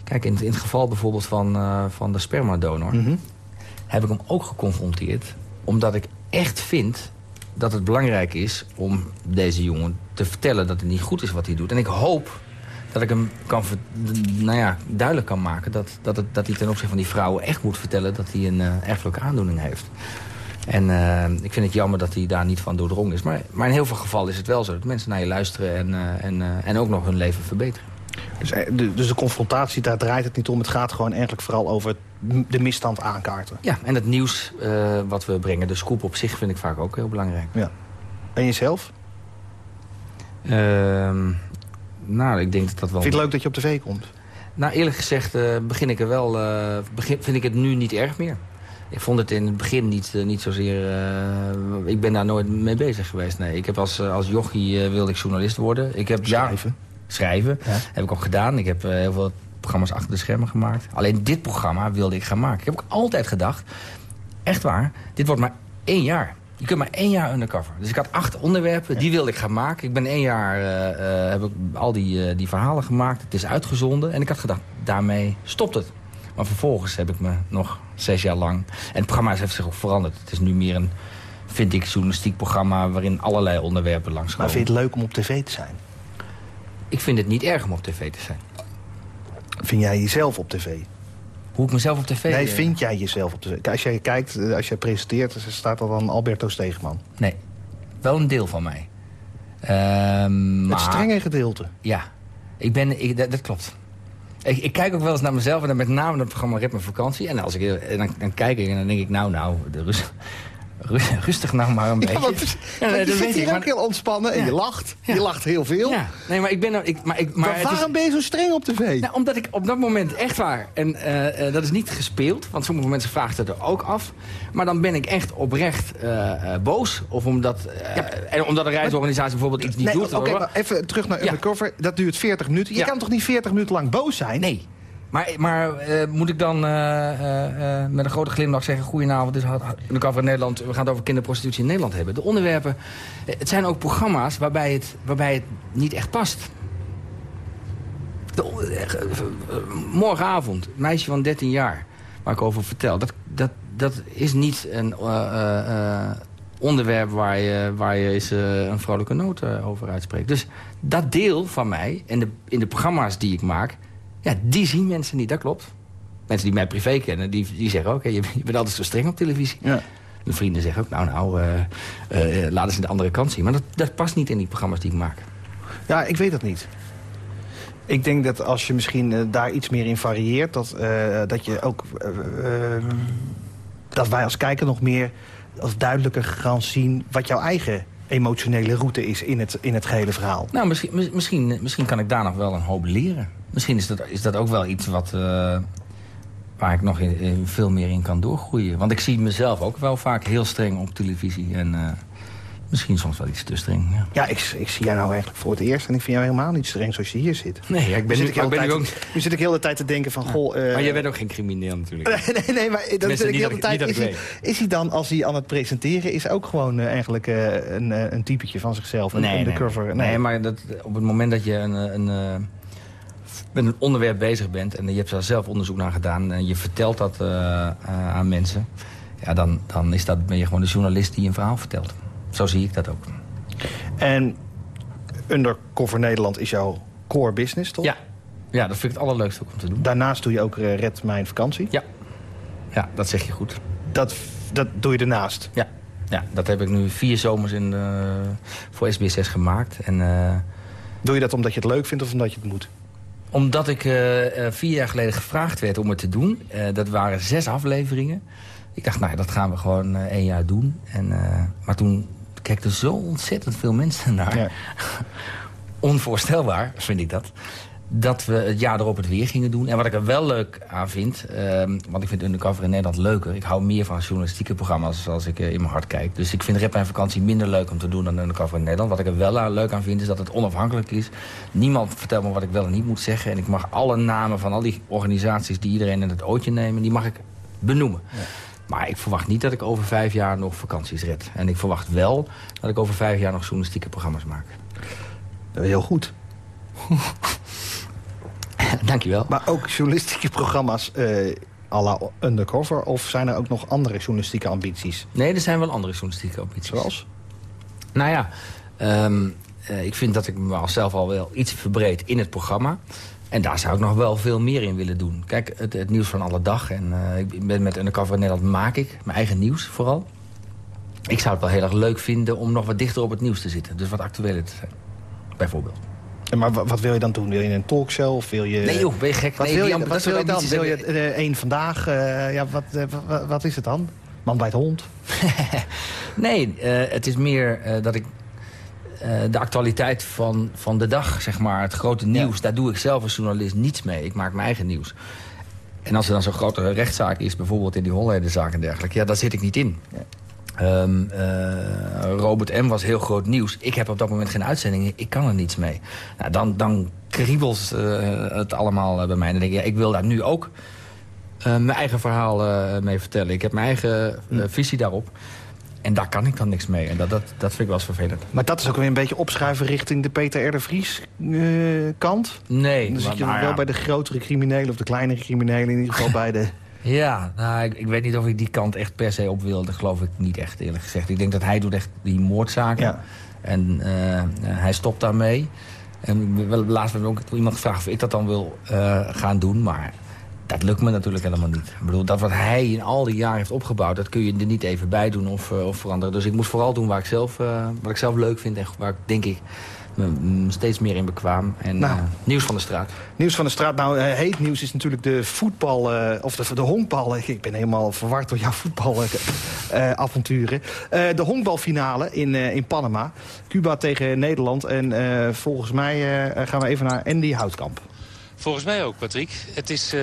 kijk, in, in het geval bijvoorbeeld van, van de spermadonor... Mhm. heb ik hem ook geconfronteerd. Omdat ik echt vind dat het belangrijk is om deze jongen te vertellen dat het niet goed is wat hij doet. En ik hoop dat ik hem kan nou ja, duidelijk kan maken dat, dat, het, dat hij ten opzichte van die vrouwen echt moet vertellen dat hij een eh, erfelijke aandoening heeft. En eh, ik vind het jammer dat hij daar niet van doordrongen is. Maar, maar in heel veel gevallen is het wel zo dat mensen naar je luisteren en, eh, en, en ook nog hun leven verbeteren. Dus, de, dus de confrontatie, daar draait het niet om. Het gaat gewoon eigenlijk vooral over de misstand aankaarten. Ja, en het nieuws wat we brengen, de scoop op zich vind ik vaak ook heel belangrijk. Ja. En jezelf? Ehm, nou, ik denk dat dat wel... Vind je het leuk dat je op tv komt? Nou, eerlijk gezegd eh, begin ik er wel, eh, begin, vind ik het nu niet erg meer. Ik vond het in het begin niet, eh, niet zozeer... ik ben daar nooit mee bezig geweest, nee. Ik heb als, als jochie wilde ik journalist worden. Ik heb, ja, Schrijven. schrijven. Ja. Heb ik ook gedaan. Ik heb heel veel programma's achter de schermen gemaakt. Alleen dit programma wilde ik gaan maken. Ik heb ook altijd gedacht, echt waar, dit wordt maar één jaar. Je kunt maar één jaar undercover. Dus ik had acht onderwerpen, die wilde ik gaan maken. Ik ben één jaar, eh, eh, heb ik al die, eh, die verhalen gemaakt. Het is uitgezonden. En ik had gedacht, daarmee stopt het. Maar vervolgens heb ik me nog zes jaar lang... En het programma heeft zich ook veranderd. Het is nu meer een, vind ik, journalistiek programma... waarin allerlei onderwerpen Maar langskomen. vind je het leuk om op tv te zijn? ik vind het niet erg om op tv te zijn. Vind jij jezelf op tv? Hoe ik mezelf op tv... Nee, eh, vind jij jezelf op tv? Als jij kijkt, eh, als jij presenteert, staat er dan Alberto Stegeman. Nee, wel een deel van mij. Maar, Het strenge gedeelte. Ja, ik ben, ik, dat, dat klopt. Ik, ik kijk ook wel eens naar mezelf en dan met name naar het programma Ritme Vakantie. En, als ik, en dan, dan kijk ik en dan denk ik, nou, nou, de rust, ru- [LAUGHS] rustig nou maar een beetje. want, Ja, want nee, je zit hier ook heel ontspannen en Ja. je lacht. Ja. Je lacht heel veel. Ja, nee, maar ik ben... er- Ik, maar ik, maar Maar het is- waarom ben je zo streng op tv? Nou, omdat ik op dat moment echt waar... en eh, eh, dat is niet gespeeld, want sommige mensen vragen het er ook af... maar dan ben ik echt oprecht eh, boos. Of omdat, en omdat een reisorganisatie bijvoorbeeld iets niet Nee, doet. Oké, even terug naar Ja. Undercover. Dat duurt 40 minuten. Je Ja. kan toch niet 40 minuten lang boos zijn? Nee. Maar, maar eh, moet ik dan eh, eh, met een grote glimlach zeggen... Goedenavond, Nederland. We gaan het over kinderprostitutie in Nederland hebben. De onderwerpen... Het zijn ook programma's waarbij het, waarbij het niet echt past. Morgenavond, meisje van 13 jaar, waar ik over vertel... dat, dat, dat is niet een onderwerp waar je, waar je eens een vrolijke noot over uitspreekt. Dus dat deel van mij, en de, in de programma's die ik maak... ja, die zien mensen niet, dat klopt. Mensen die mij privé kennen, die, die zeggen... oké, je, je bent altijd zo streng op televisie. Ja. Mijn vrienden zeggen ook, nou, nou, eh, eh, laten ze de andere kant zien. Maar dat, dat past niet in die programma's die ik maak. Ja, ik weet het niet. Ik denk dat als je misschien eh, daar iets meer in varieert... dat, eh, dat je ook... eh, eh, dat wij als kijker nog meer of duidelijker gaan zien... wat jouw eigen emotionele route is in het, in het gehele verhaal. Nou, misschien, mis- misschien, misschien kan ik daar nog wel een hoop leren. Misschien is dat, is dat ook wel iets wat, eh, waar ik nog in, in veel meer in kan doorgroeien. Want ik zie mezelf ook wel vaak heel streng op televisie. En eh, misschien soms wel iets te streng. Ja. Ja, ik, ik zie jou nou eigenlijk voor het eerst... en ik vind jou helemaal niet streng zoals je hier zit. Nee, ja, ik ben Nu zit ik ben de tijd ook... Nu zit ik heel de tijd te denken van... Goh, eh, Maar jij bent ook geen crimineel natuurlijk. [LAUGHS] Nee, nee, maar Tenminste, zit ik heel dat de tijd... Is dat hij, ik is hij dan, als hij aan het presenteren is... ook gewoon eigenlijk een, een typetje van zichzelf? Een undercover? Nee, nee, maar dat, op het moment dat je een, een, met een onderwerp bezig bent... en je hebt daar zelf onderzoek naar gedaan... en je vertelt dat eh, eh, aan mensen... Ja, dan, dan is dat, ben je gewoon de journalist die een verhaal vertelt. Zo zie ik dat ook. En Undercover Nederland is jouw core business, toch? Ja, ja dat vind ik het allerleukste om te doen. Daarnaast doe je ook eh, Red Mijn Vakantie. Ja, ja dat zeg je goed. Dat, dat doe je ernaast. Ja, ja dat heb ik nu vier zomers in, voor SBS6 gemaakt. En... Doe je dat omdat je het leuk vindt of omdat je het moet? Omdat ik eh, eh, vier jaar geleden gevraagd werd om het te doen. Eh, dat waren zes afleveringen. Ik dacht, nou ja, dat gaan we gewoon één jaar doen. En, maar toen keken er zo ontzettend veel mensen naar. Ja. [LAUGHS] Onvoorstelbaar, vind ik dat. Dat we het jaar erop het weer gingen doen. En wat ik er wel leuk aan vind... ehm, want ik vind Undercover in Nederland leuker. Ik hou meer van journalistieke programma's als ik eh, in mijn hart kijk. Dus ik vind Rep en Vakantie minder leuk om te doen dan Undercover in Nederland. Wat ik er wel aan- leuk aan vind is dat het onafhankelijk is. Niemand vertelt me wat ik wel en niet moet zeggen. En ik mag alle namen van al die organisaties die iedereen in het ootje nemen... die mag ik benoemen. Maar ik verwacht niet dat ik over vijf jaar nog vakanties red. En ik verwacht wel dat ik over vijf jaar nog journalistieke programma's maak. Heel goed. [LAUGHS] [LAUGHS] Dankjewel. Maar ook journalistieke programma's eh à la Undercover... of zijn er ook nog andere journalistieke ambities? Nee, er zijn wel andere journalistieke ambities. Zoals? Nou ja, ehm, eh, ik vind dat ik me zelf al wel iets verbreed in het programma. En daar zou ik nog wel veel meer in willen doen. Kijk, het, het nieuws van alle dag. En eh, ik ben met Undercover in Nederland maak ik mijn eigen nieuws vooral. Ik zou het wel heel erg leuk vinden om nog wat dichter op het nieuws te zitten. Dus wat actueler te zijn, bijvoorbeeld. Maar wa- wat wil je dan doen? Wil je een talkshow of wil je... Nee joh, ben je gek? Wat nee, wil je, wat dat wil je dan? Wil je eh, één vandaag? eh, ja, wat, eh, wa- wat is het dan? Man bij het hond? [LAUGHS] Nee, eh, het is meer dat ik de actualiteit van, van de dag, zeg maar, het grote nieuws... daar doe ik zelf als journalist niets mee. Ik maak mijn eigen nieuws. En als er dan zo'n grote rechtszaak is, bijvoorbeeld in die Holledenzaak en dergelijke... ja, daar zit ik niet in. Ehm, eh, Robert M. was heel groot nieuws. Ik heb op dat moment geen uitzendingen. Ik kan er niets mee. Nou, dan, dan kriebelt eh, het allemaal eh, bij mij. En dan denk ik, ja, ik wil daar nu ook mijn eigen verhaal mee vertellen. Ik heb mijn eigen eh, visie daarop. En daar kan ik dan niks mee. En dat, dat, dat vind ik wel eens vervelend. Maar dat is ook weer een beetje opschuiven richting de Peter R. de Vries kant. Nee. Dan zit je nou wel ja. bij de grotere criminelen of de kleinere criminelen. In ieder geval [LAUGHS] bij de... Ja, nou, ik, ik weet niet of ik die kant echt per se op wil. Dat geloof ik niet echt, eerlijk gezegd. Ik denk dat hij doet echt die moordzaken. Ja. En eh, hij stopt daarmee. En wel, laatst heb ik ook iemand gevraagd of ik dat dan wil eh, gaan doen. Maar dat lukt me natuurlijk helemaal niet. Ik bedoel, dat wat hij in al die jaren heeft opgebouwd... dat kun je er niet even bij doen of, eh, of veranderen. Dus ik moet vooral doen waar ik zelf, eh, wat ik zelf leuk vind... en waar ik, denk ik, steeds meer in bekwaam. En Nou. eh, nieuws van de straat. Nieuws van de straat. Nou, eh, heet nieuws is natuurlijk de voetbal... eh, of de, de honkbal. [LAUGHS] Ik ben helemaal verward door jouw voetbalavonturen. Eh de honkbalfinale in, eh, in Panama. Cuba tegen Nederland. En eh, volgens mij eh, gaan we even naar Andy Houtkamp. Volgens mij ook, Patrick. Het is eh,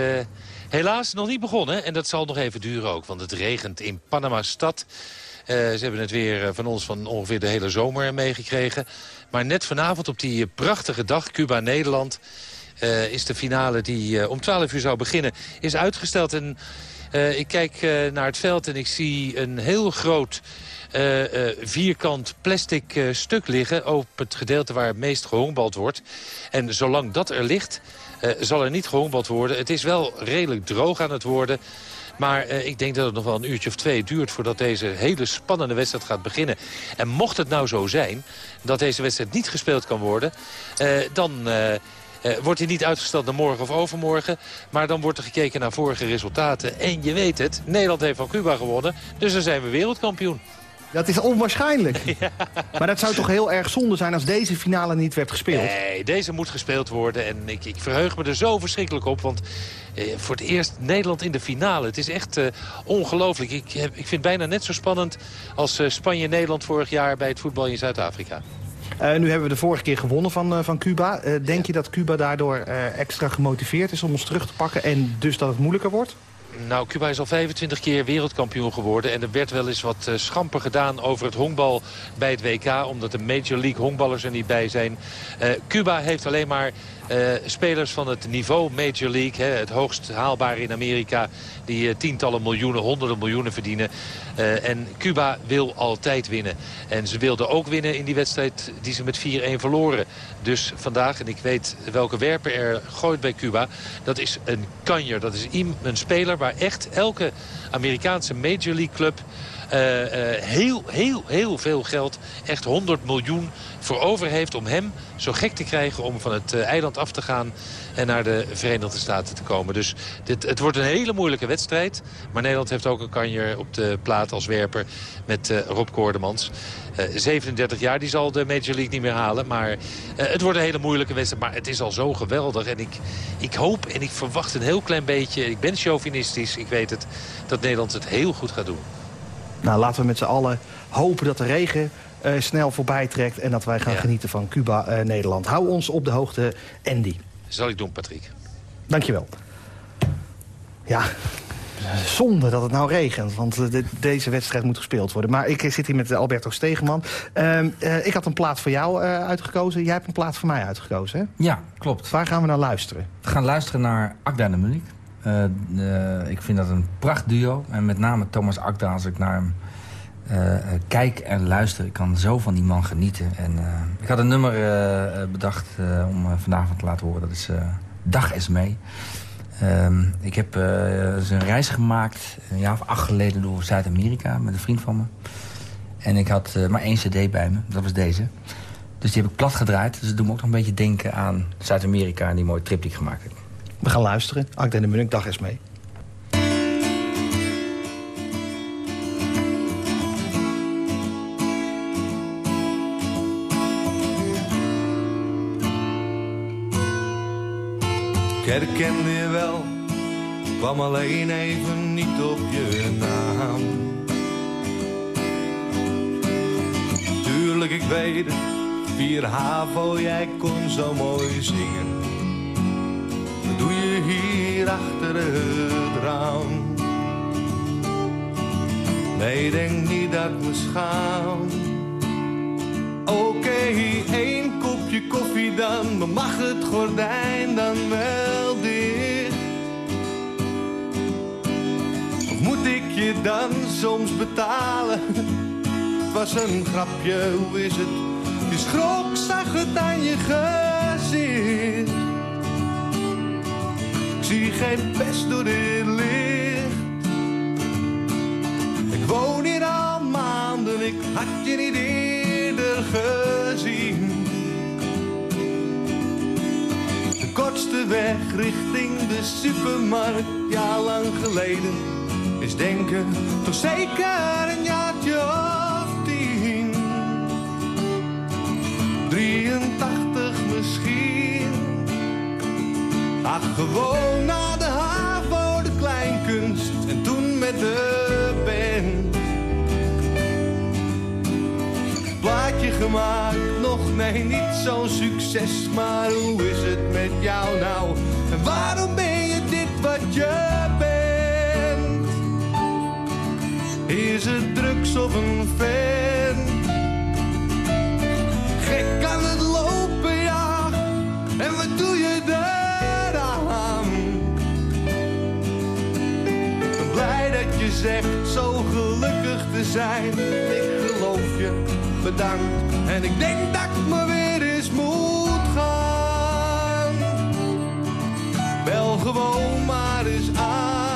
helaas nog niet begonnen. En dat zal nog even duren ook, want het regent in Panama-stad. Eh, ze hebben het weer van ons van ongeveer de hele zomer meegekregen. Maar net vanavond op die eh, prachtige dag, Cuba-Nederland... eh, is de finale die eh, om 12 uur zou beginnen, is uitgesteld. En ik kijk naar het veld en ik zie een heel groot... vierkant plastic stuk liggen op het gedeelte waar het meest gehonkbald wordt. En zolang dat er ligt, zal er niet gehonkbald worden. Het is wel redelijk droog aan het worden. Maar eh, ik denk dat het nog wel een uurtje of twee duurt... voordat deze hele spannende wedstrijd gaat beginnen. En mocht het nou zo zijn dat deze wedstrijd niet gespeeld kan worden... eh, dan... eh, wordt hij niet uitgesteld naar morgen of overmorgen. Maar dan wordt er gekeken naar vorige resultaten. En je weet het, Nederland heeft van Cuba gewonnen. Dus dan zijn we wereldkampioen. Dat is onwaarschijnlijk. [LAUGHS] Maar dat zou toch heel erg zonde zijn als deze finale niet werd gespeeld. Nee, deze moet gespeeld worden. En ik, ik verheug me er zo verschrikkelijk op. Want eh, voor het eerst Nederland in de finale. Het is echt eh, ongelooflijk. Ik, heb- ik vind het bijna net zo spannend als eh, Spanje-Nederland vorig jaar bij het voetbal in Zuid-Afrika. Eh, nu hebben we de vorige keer gewonnen van, eh, van Cuba. Eh, denk je dat Cuba daardoor extra gemotiveerd is om ons terug te pakken... en dus dat het moeilijker wordt? Nou, Cuba is al 25 keer wereldkampioen geworden. En er werd wel eens wat eh, schamper gedaan over het honkbal bij het WK. Omdat de Major League honkballers er niet bij zijn. Eh, Cuba heeft alleen maar eh, spelers van het niveau Major League. Hè, het hoogst haalbare in Amerika. Die eh, tientallen miljoenen, honderden miljoenen verdienen. Eh, en Cuba wil altijd winnen. En ze wilden ook winnen in die wedstrijd die ze met 4-1 verloren. Dus vandaag, en ik weet welke werper er gooit bij Cuba... dat is een kanjer. Dat is een speler waar echt elke Amerikaanse Major League club... eh, eh, heel, heel, heel veel geld, echt 100 miljoen, voor over heeft om hem zo gek te krijgen om van het eh, eiland af te gaan en naar de Verenigde Staten te komen. Dus dit, het wordt een hele moeilijke wedstrijd. Maar Nederland heeft ook een kanjer op de plaat als werper met Rob Koordemans. Eh, 37 jaar, die zal de Major League niet meer halen. Maar het wordt een hele moeilijke wedstrijd. Maar het is al zo geweldig. En ik, ik hoop en ik verwacht een heel klein beetje... ik ben chauvinistisch, ik weet het... dat Nederland het heel goed gaat doen. Nou, laten we met z'n allen hopen dat de regen eh, snel voorbij trekt... en dat wij gaan Ja. genieten van Cuba-Nederland. Hou ons op de hoogte, Andy. Zal ik doen, Patrick. Dankjewel. Ja, zonde dat het nou regent, want eh, de- deze wedstrijd moet gespeeld worden. Maar ik eh, zit hier met eh, Alberto Stegeman. Ehm, eh, ik had een plaat voor jou eh, uitgekozen. Jij hebt een plaat voor mij uitgekozen, hè? Ja, klopt. Waar gaan we naar luisteren? We gaan luisteren naar Akda de Munich. Eh, eh, ik vind dat een prachtduo. En met name Thomas Akda, als ik naar hem eh, kijk en luister... ik kan zo van die man genieten. En, ik had een nummer bedacht om vanavond te laten horen. Dat is Dag is mee. Ehm, ik heb een reis gemaakt, een jaar of acht geleden... door Zuid-Amerika met een vriend van me. En ik had maar één cd bij me, dat was deze. Dus die heb ik plat gedraaid. Dus dat doet me ook nog een beetje denken aan Zuid-Amerika... en die mooie trip die ik gemaakt heb. We gaan luisteren. Akda en de Munnik, dag eens mee. Ik herkende je wel, kwam alleen even niet op je naam. Tuurlijk, ik weet het, vier HAVO, jij kon zo mooi zingen. Doe je hier achter het raam? Nee, denk niet dat me schaam. Oké, één kopje koffie dan, maar mag het gordijn dan wel dicht? Of moet ik je dan soms betalen? Het was een grapje, hoe is het? Je schrok, zag het aan je gezicht. Zie geen pest door dit licht. Ik woon hier al maanden, ik had je niet eerder gezien. kortste weg richting de supermarkt. Ja, lang geleden is denken toch zeker een jaartje of tien. 83 Gewoon naar de HAVO, de kleinkunst. En toen met de band. Plaatje gemaakt, nog nee, niet zo'n succes. Maar hoe is het met jou nou? En waarom ben je dit wat je bent? Is het drugs of een fan? Je zegt zo gelukkig te zijn. Ik geloof je, bedankt. En ik denk dat ik me weer eens moet gaan. Bel gewoon maar eens aan.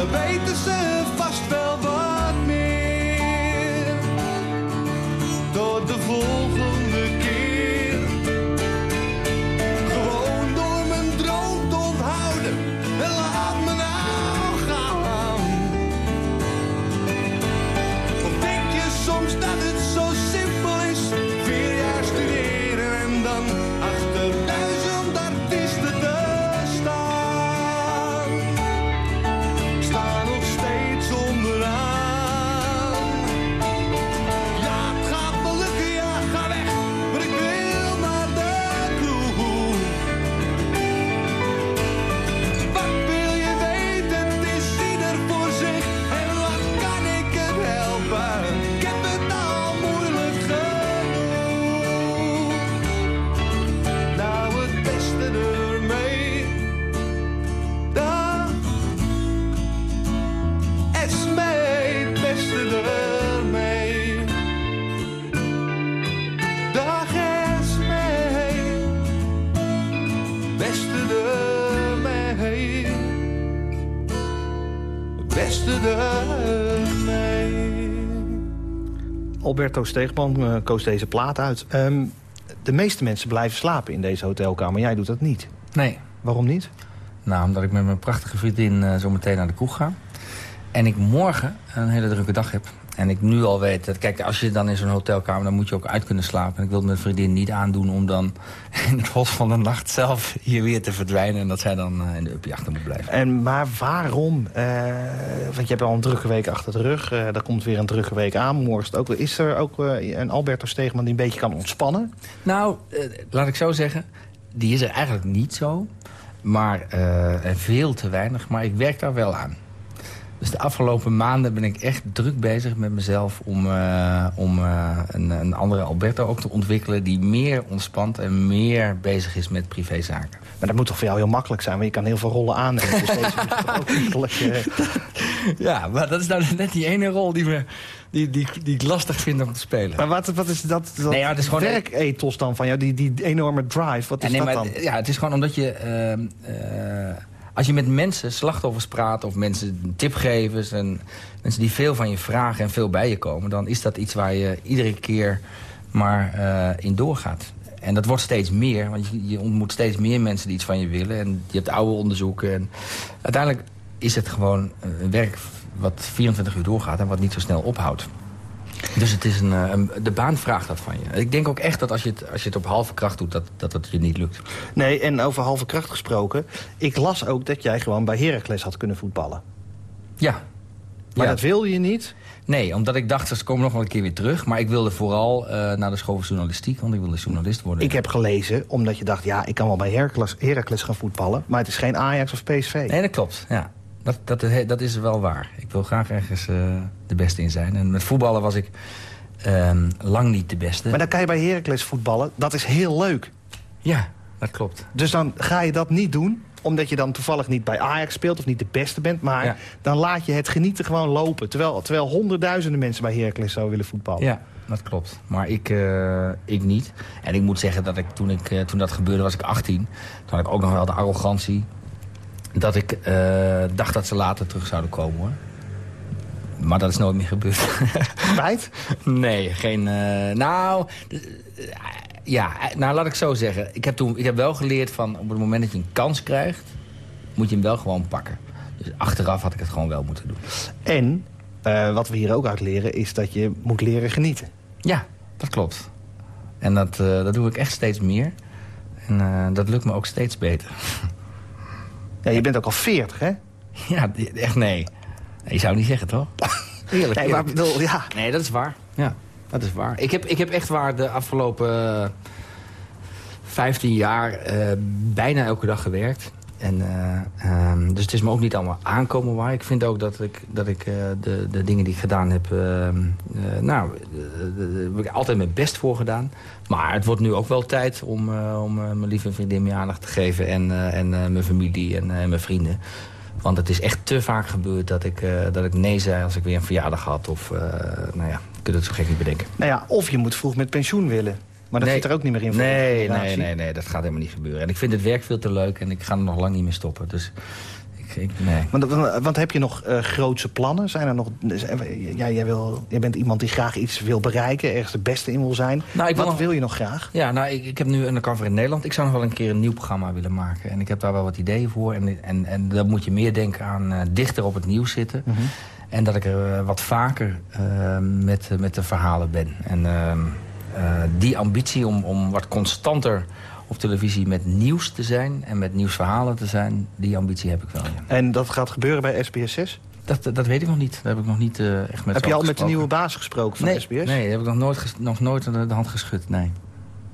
Dan weten ze Alberto Steegman eh, koos deze plaat uit. Ehm, de meeste mensen blijven slapen in deze hotelkamer. Jij doet dat niet. Nee. Waarom niet? Nou, omdat ik met mijn prachtige vriendin eh, zo meteen naar de kroeg ga. En ik morgen een hele drukke dag heb. En ik nu al weet dat, kijk, als je dan in zo'n hotelkamer... dan moet je ook uit kunnen slapen. En ik wil mijn vriendin niet aandoen om dan [LAUGHS] in het bos van de nacht zelf hier weer te verdwijnen. En dat zij dan eh, in de uppie achter moet blijven. En, maar waarom? Eh, want je hebt al een drukke week achter de rug. Eh er komt weer een drukke week aan. Morgen ook. Is er ook een Alberto Steegman die een beetje kan ontspannen? Nou, laat ik zo zeggen. Die is er eigenlijk niet zo. Maar veel te weinig. Maar ik werk daar wel aan. Dus de afgelopen maanden ben ik echt druk bezig met mezelf... om, eh, om eh, een, een andere Alberto ook te ontwikkelen... die meer ontspant en meer bezig is met privézaken. Maar dat moet toch voor jou heel makkelijk zijn. Want je kan heel veel rollen aannemen. Dus deze moet ook [LAUGHS] eh, Ja, maar dat is nou net die ene rol die, we, die, die, die ik lastig vind om te spelen. Maar wat, wat is dat, dat Nee, ja, het is gewoon- werkethos dan van jou? Die, die enorme drive, wat is Ja, nee, dat maar, dan? Ja, het is gewoon omdat je... ehm, eh, als je met mensen, slachtoffers praat of mensen tipgevers... en mensen die veel van je vragen en veel bij je komen... dan is dat iets waar je iedere keer maar eh, in doorgaat. En dat wordt steeds meer, want je, ontmoet steeds meer mensen die iets van je willen. En je hebt oude onderzoeken. En uiteindelijk is het gewoon een werk wat 24 uur doorgaat... en wat niet zo snel ophoudt. Dus het is een, eh, een- de baan vraagt dat van je. Ik denk ook echt dat als je het, als je het op halve kracht doet, dat, dat het je niet lukt. Nee, en over halve kracht gesproken. Ik las ook dat jij gewoon bij Heracles had kunnen voetballen. Ja. Maar ja. dat wilde je niet. Nee, omdat ik dacht, ze komen nog wel een keer weer terug. Maar ik wilde vooral eh, naar de school van journalistiek, want ik wilde journalist worden. Ik heb gelezen, omdat je dacht... ja, ik kan wel bij Heracles, Heracles gaan voetballen... maar het is geen Ajax of PSV. Nee, dat klopt. Ja. Dat, dat, dat is wel waar. Ik wil graag ergens eh, de beste in zijn. En met voetballen was ik ehm, lang niet de beste. Maar dan kan je bij Heracles voetballen. Dat is heel leuk. Ja, dat klopt. Dus dan ga je dat niet doen omdat je dan toevallig niet bij Ajax speelt of niet de beste bent. Maar Ja. dan laat je het genieten gewoon lopen. Terwijl, terwijl honderdduizenden mensen bij Heracles zouden willen voetballen. Ja. dat klopt. Maar ik, eh, ik niet. En ik moet zeggen dat ik toen, ik, eh, toen dat gebeurde was ik 18. Toen had ik ook nog wel de arrogantie dat ik eh, dacht dat ze later terug zouden komen. Hoor. Maar dat is nooit meer gebeurd. [LAUGHS] Spijt? nee, geen... eh, nou, eh, ja, nou laat ik zo zeggen. Ik heb, toen, ik heb wel geleerd van op het moment dat je een kans krijgt... moet je hem wel gewoon pakken. Dus achteraf had ik het gewoon wel moeten doen. En, wat we hier ook uit leren, is dat je moet leren genieten. Ja, dat klopt. En dat, dat doe ik echt steeds meer. En dat lukt me ook steeds beter. [LAUGHS] Ja, je bent ook al 40, hè? ja, echt nee. nee. Je zou niet zeggen, toch? [LAUGHS] Eerlijk, Nee, maar bedoel, ja. Nee, dat is waar. Ja, dat is waar. Ik heb, ik heb echt waar de afgelopen eh, 15 jaar eh, bijna elke dag gewerkt. En, eh, ehm, dus het is me ook niet allemaal aankomen waar. Ik vind ook dat ik, dat ik eh, de, de dingen die ik gedaan heb... ehm, eh, nou, daar heb ik altijd mijn best voor gedaan. Maar het wordt nu ook wel tijd om, om mijn lieve vriendin meer aandacht te geven. En, en mijn familie en mijn vrienden. Want het is echt te vaak gebeurd dat ik, dat ik nee zei als ik weer een verjaardag had. Of, nou ja, je kunt het zo gek niet bedenken. Nou ja, of je moet vroeg met pensioen willen. Maar dat Nee. zit er ook niet meer in voor Nee, nee, nee, nee, dat gaat helemaal niet gebeuren. En ik vind het werk veel te leuk en ik ga er nog lang niet meer stoppen. Dus ik, ik nee. Want, want- heb je nog eh, grootse plannen? Zijn er nog, ja, jij, wil, jij bent iemand die graag iets wil bereiken, ergens de beste in wil zijn. Nou, ik wil Wat nog- wil je nog graag? Ja, nou, ik, ik heb nu een cover in Nederland. Ik zou nog wel een keer een nieuw programma willen maken. En ik heb daar wel wat ideeën voor. En, en, en dan moet je meer denken aan eh, dichter op het nieuws zitten. Mhm. En dat ik er eh, wat vaker eh, met, eh, met de verhalen ben. En ehm, eh, die ambitie om, om wat constanter op televisie met nieuws te zijn... en met nieuwsverhalen te zijn, die ambitie heb ik wel, ja. En dat gaat gebeuren bij SBS 6? Dat, dat weet ik nog niet. Daar heb ik nog niet eh, echt met heb je al met de nieuwe baas gesproken van nee, SBS? Nee, daar heb ik nog nooit, nog nooit de de hand geschud, nee.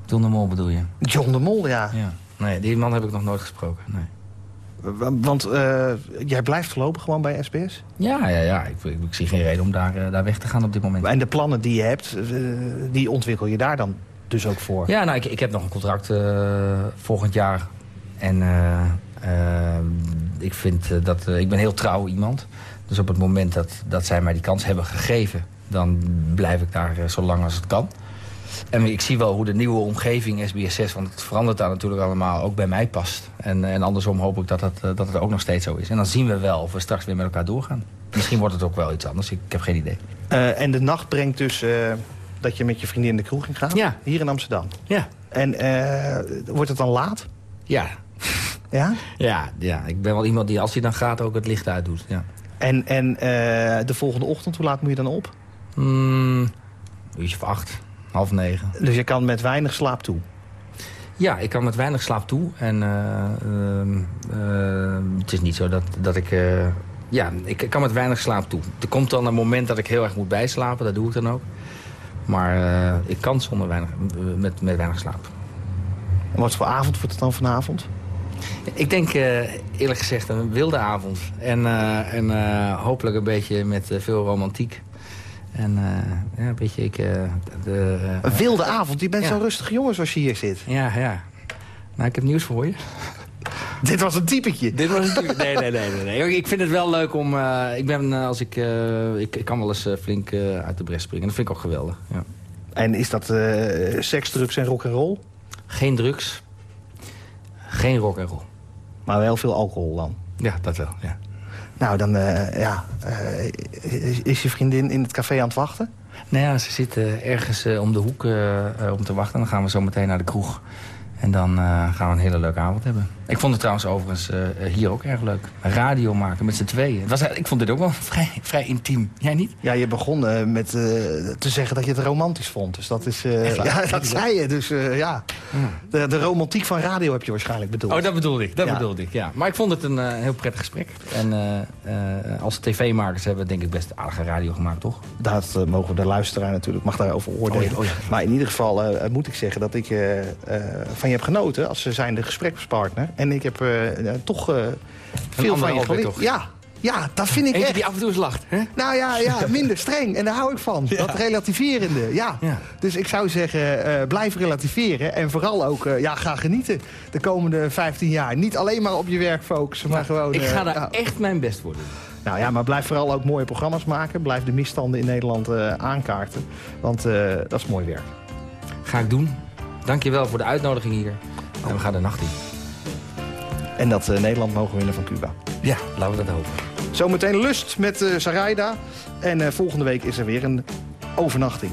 John de Mol bedoel je? John de Mol, ja. Ja. Nee, die man heb ik nog nooit gesproken, nee. Want eh, jij blijft voorlopig gewoon bij SBS? Ja, ja, ja. Ik, ik, ik zie geen reden om daar, eh, daar weg te gaan op dit moment. En de plannen die je hebt, eh, die ontwikkel je daar dan dus ook voor? Ja, nou, ik, ik heb nog een contract volgend jaar. En ik vind dat... ik ben heel trouw iemand. Dus op het moment dat, dat zij mij die kans hebben gegeven... dan blijf ik daar zo lang als het kan. En ik zie wel hoe de nieuwe omgeving SBS6... want het verandert daar natuurlijk allemaal, ook bij mij past. En, en andersom hoop ik dat het, eh, dat het ook nog steeds zo is. En dan zien we wel of we straks weer met elkaar doorgaan. Misschien wordt het ook wel iets anders. Ik, ik heb geen idee. Eh, en de nacht brengt dus eh, dat je met je vriendin in de kroeg in gaat? Ja. Hier in Amsterdam. Ja. En wordt het dan laat? Ja. Ja? Ja, ja, ik ben wel iemand die als hij dan gaat ook het licht uitdoet. Ja. En, en de volgende ochtend, hoe laat moet je dan op? Mm, uurtje of acht, half negen. Dus je kan met weinig slaap toe. Ja, ik kan met weinig slaap toe. En eh, ehm, ehm, het is niet zo dat, dat ik... eh, ja, ik, kan met weinig slaap toe. Er komt dan een moment dat ik heel erg moet bijslapen. Dat doe ik dan ook. Maar eh, ik kan zonder weinig, met, met weinig slaap. En wat voor avond wordt het dan vanavond? Ik denk eh, eerlijk gezegd een wilde avond. En, eh, en eh, hopelijk een beetje met veel romantiek. En eh, ja, een beetje... Ik, eh, de, eh, Een wilde avond. Je bent Ja. zo'n rustige jongen zoals je hier zit. Ja, ja. Nou, ik heb nieuws voor je. [LAUGHS] Dit was een typetje. Dit was natuurlijk... Nee, nee, nee, nee, nee. Ik vind het wel leuk om... ik ben als ik, ik... Ik kan wel eens flink uit de bres springen. Dat vind ik ook geweldig. Ja. En is dat seks, drugs en rock and roll? Geen drugs. Geen rock en roll. Maar wel veel alcohol dan. Ja, dat wel. Ja. Nou, dan eh, ja, eh, is, je vriendin in het café aan het wachten? Nou ja, ze ergens eh, om de hoek om te wachten. Dan gaan we zo meteen naar de kroeg. En dan gaan we een hele leuke avond hebben. Ik vond het trouwens overigens eh, hier ook erg leuk. Radio maken met z'n tweeën. Het was, ik vond dit ook wel [LAUGHS] vrij, vrij intiem. Jij niet? Ja, je begon eh, met eh, te zeggen dat je het romantisch vond. Dus dat is... eh, [LAUGHS] ja, dat zei je. Dus eh, ja, de, de romantiek van radio heb je waarschijnlijk bedoeld. Oh, dat bedoelde ik. Dat Ja. bedoelde ik, ja. Maar ik vond het een eh, heel prettig gesprek. En eh, eh, als tv-makers hebben we denk ik best aardige radio gemaakt, toch? Dat eh, mogen de luisteraar natuurlijk, mag daarover oordelen. Oh ja, oh ja. Maar in ieder geval eh, moet ik zeggen dat ik eh, eh, van je heb genoten... als zijn de gesprekspartner. En ik heb eh, eh, toch eh, veel van je geleerd. Ja, ja, dat vind ik Eentje echt. die af en toe eens lacht, hè? Nou ja, ja, minder streng. En daar hou ik van. [LAUGHS] Dat relativerende. Ja. Ja. Dus ik zou zeggen, eh, blijf relativeren. En vooral ook, eh, ja, ga genieten. De komende 15 jaar. Niet alleen maar op je werk focussen, maar gewoon... Ik ga daar nou, echt mijn best voor doen. Nou ja, maar blijf vooral ook mooie programma's maken. Blijf de misstanden in Nederland eh, aankaarten. Want eh, dat is mooi werk. Ga ik doen. Dankjewel voor de uitnodiging hier. En we gaan de nacht in. En dat eh, Nederland mogen winnen van Cuba. Ja, laten we dat hopen. Zometeen lust met eh Sarayda. En eh, volgende week is er weer een overnachting.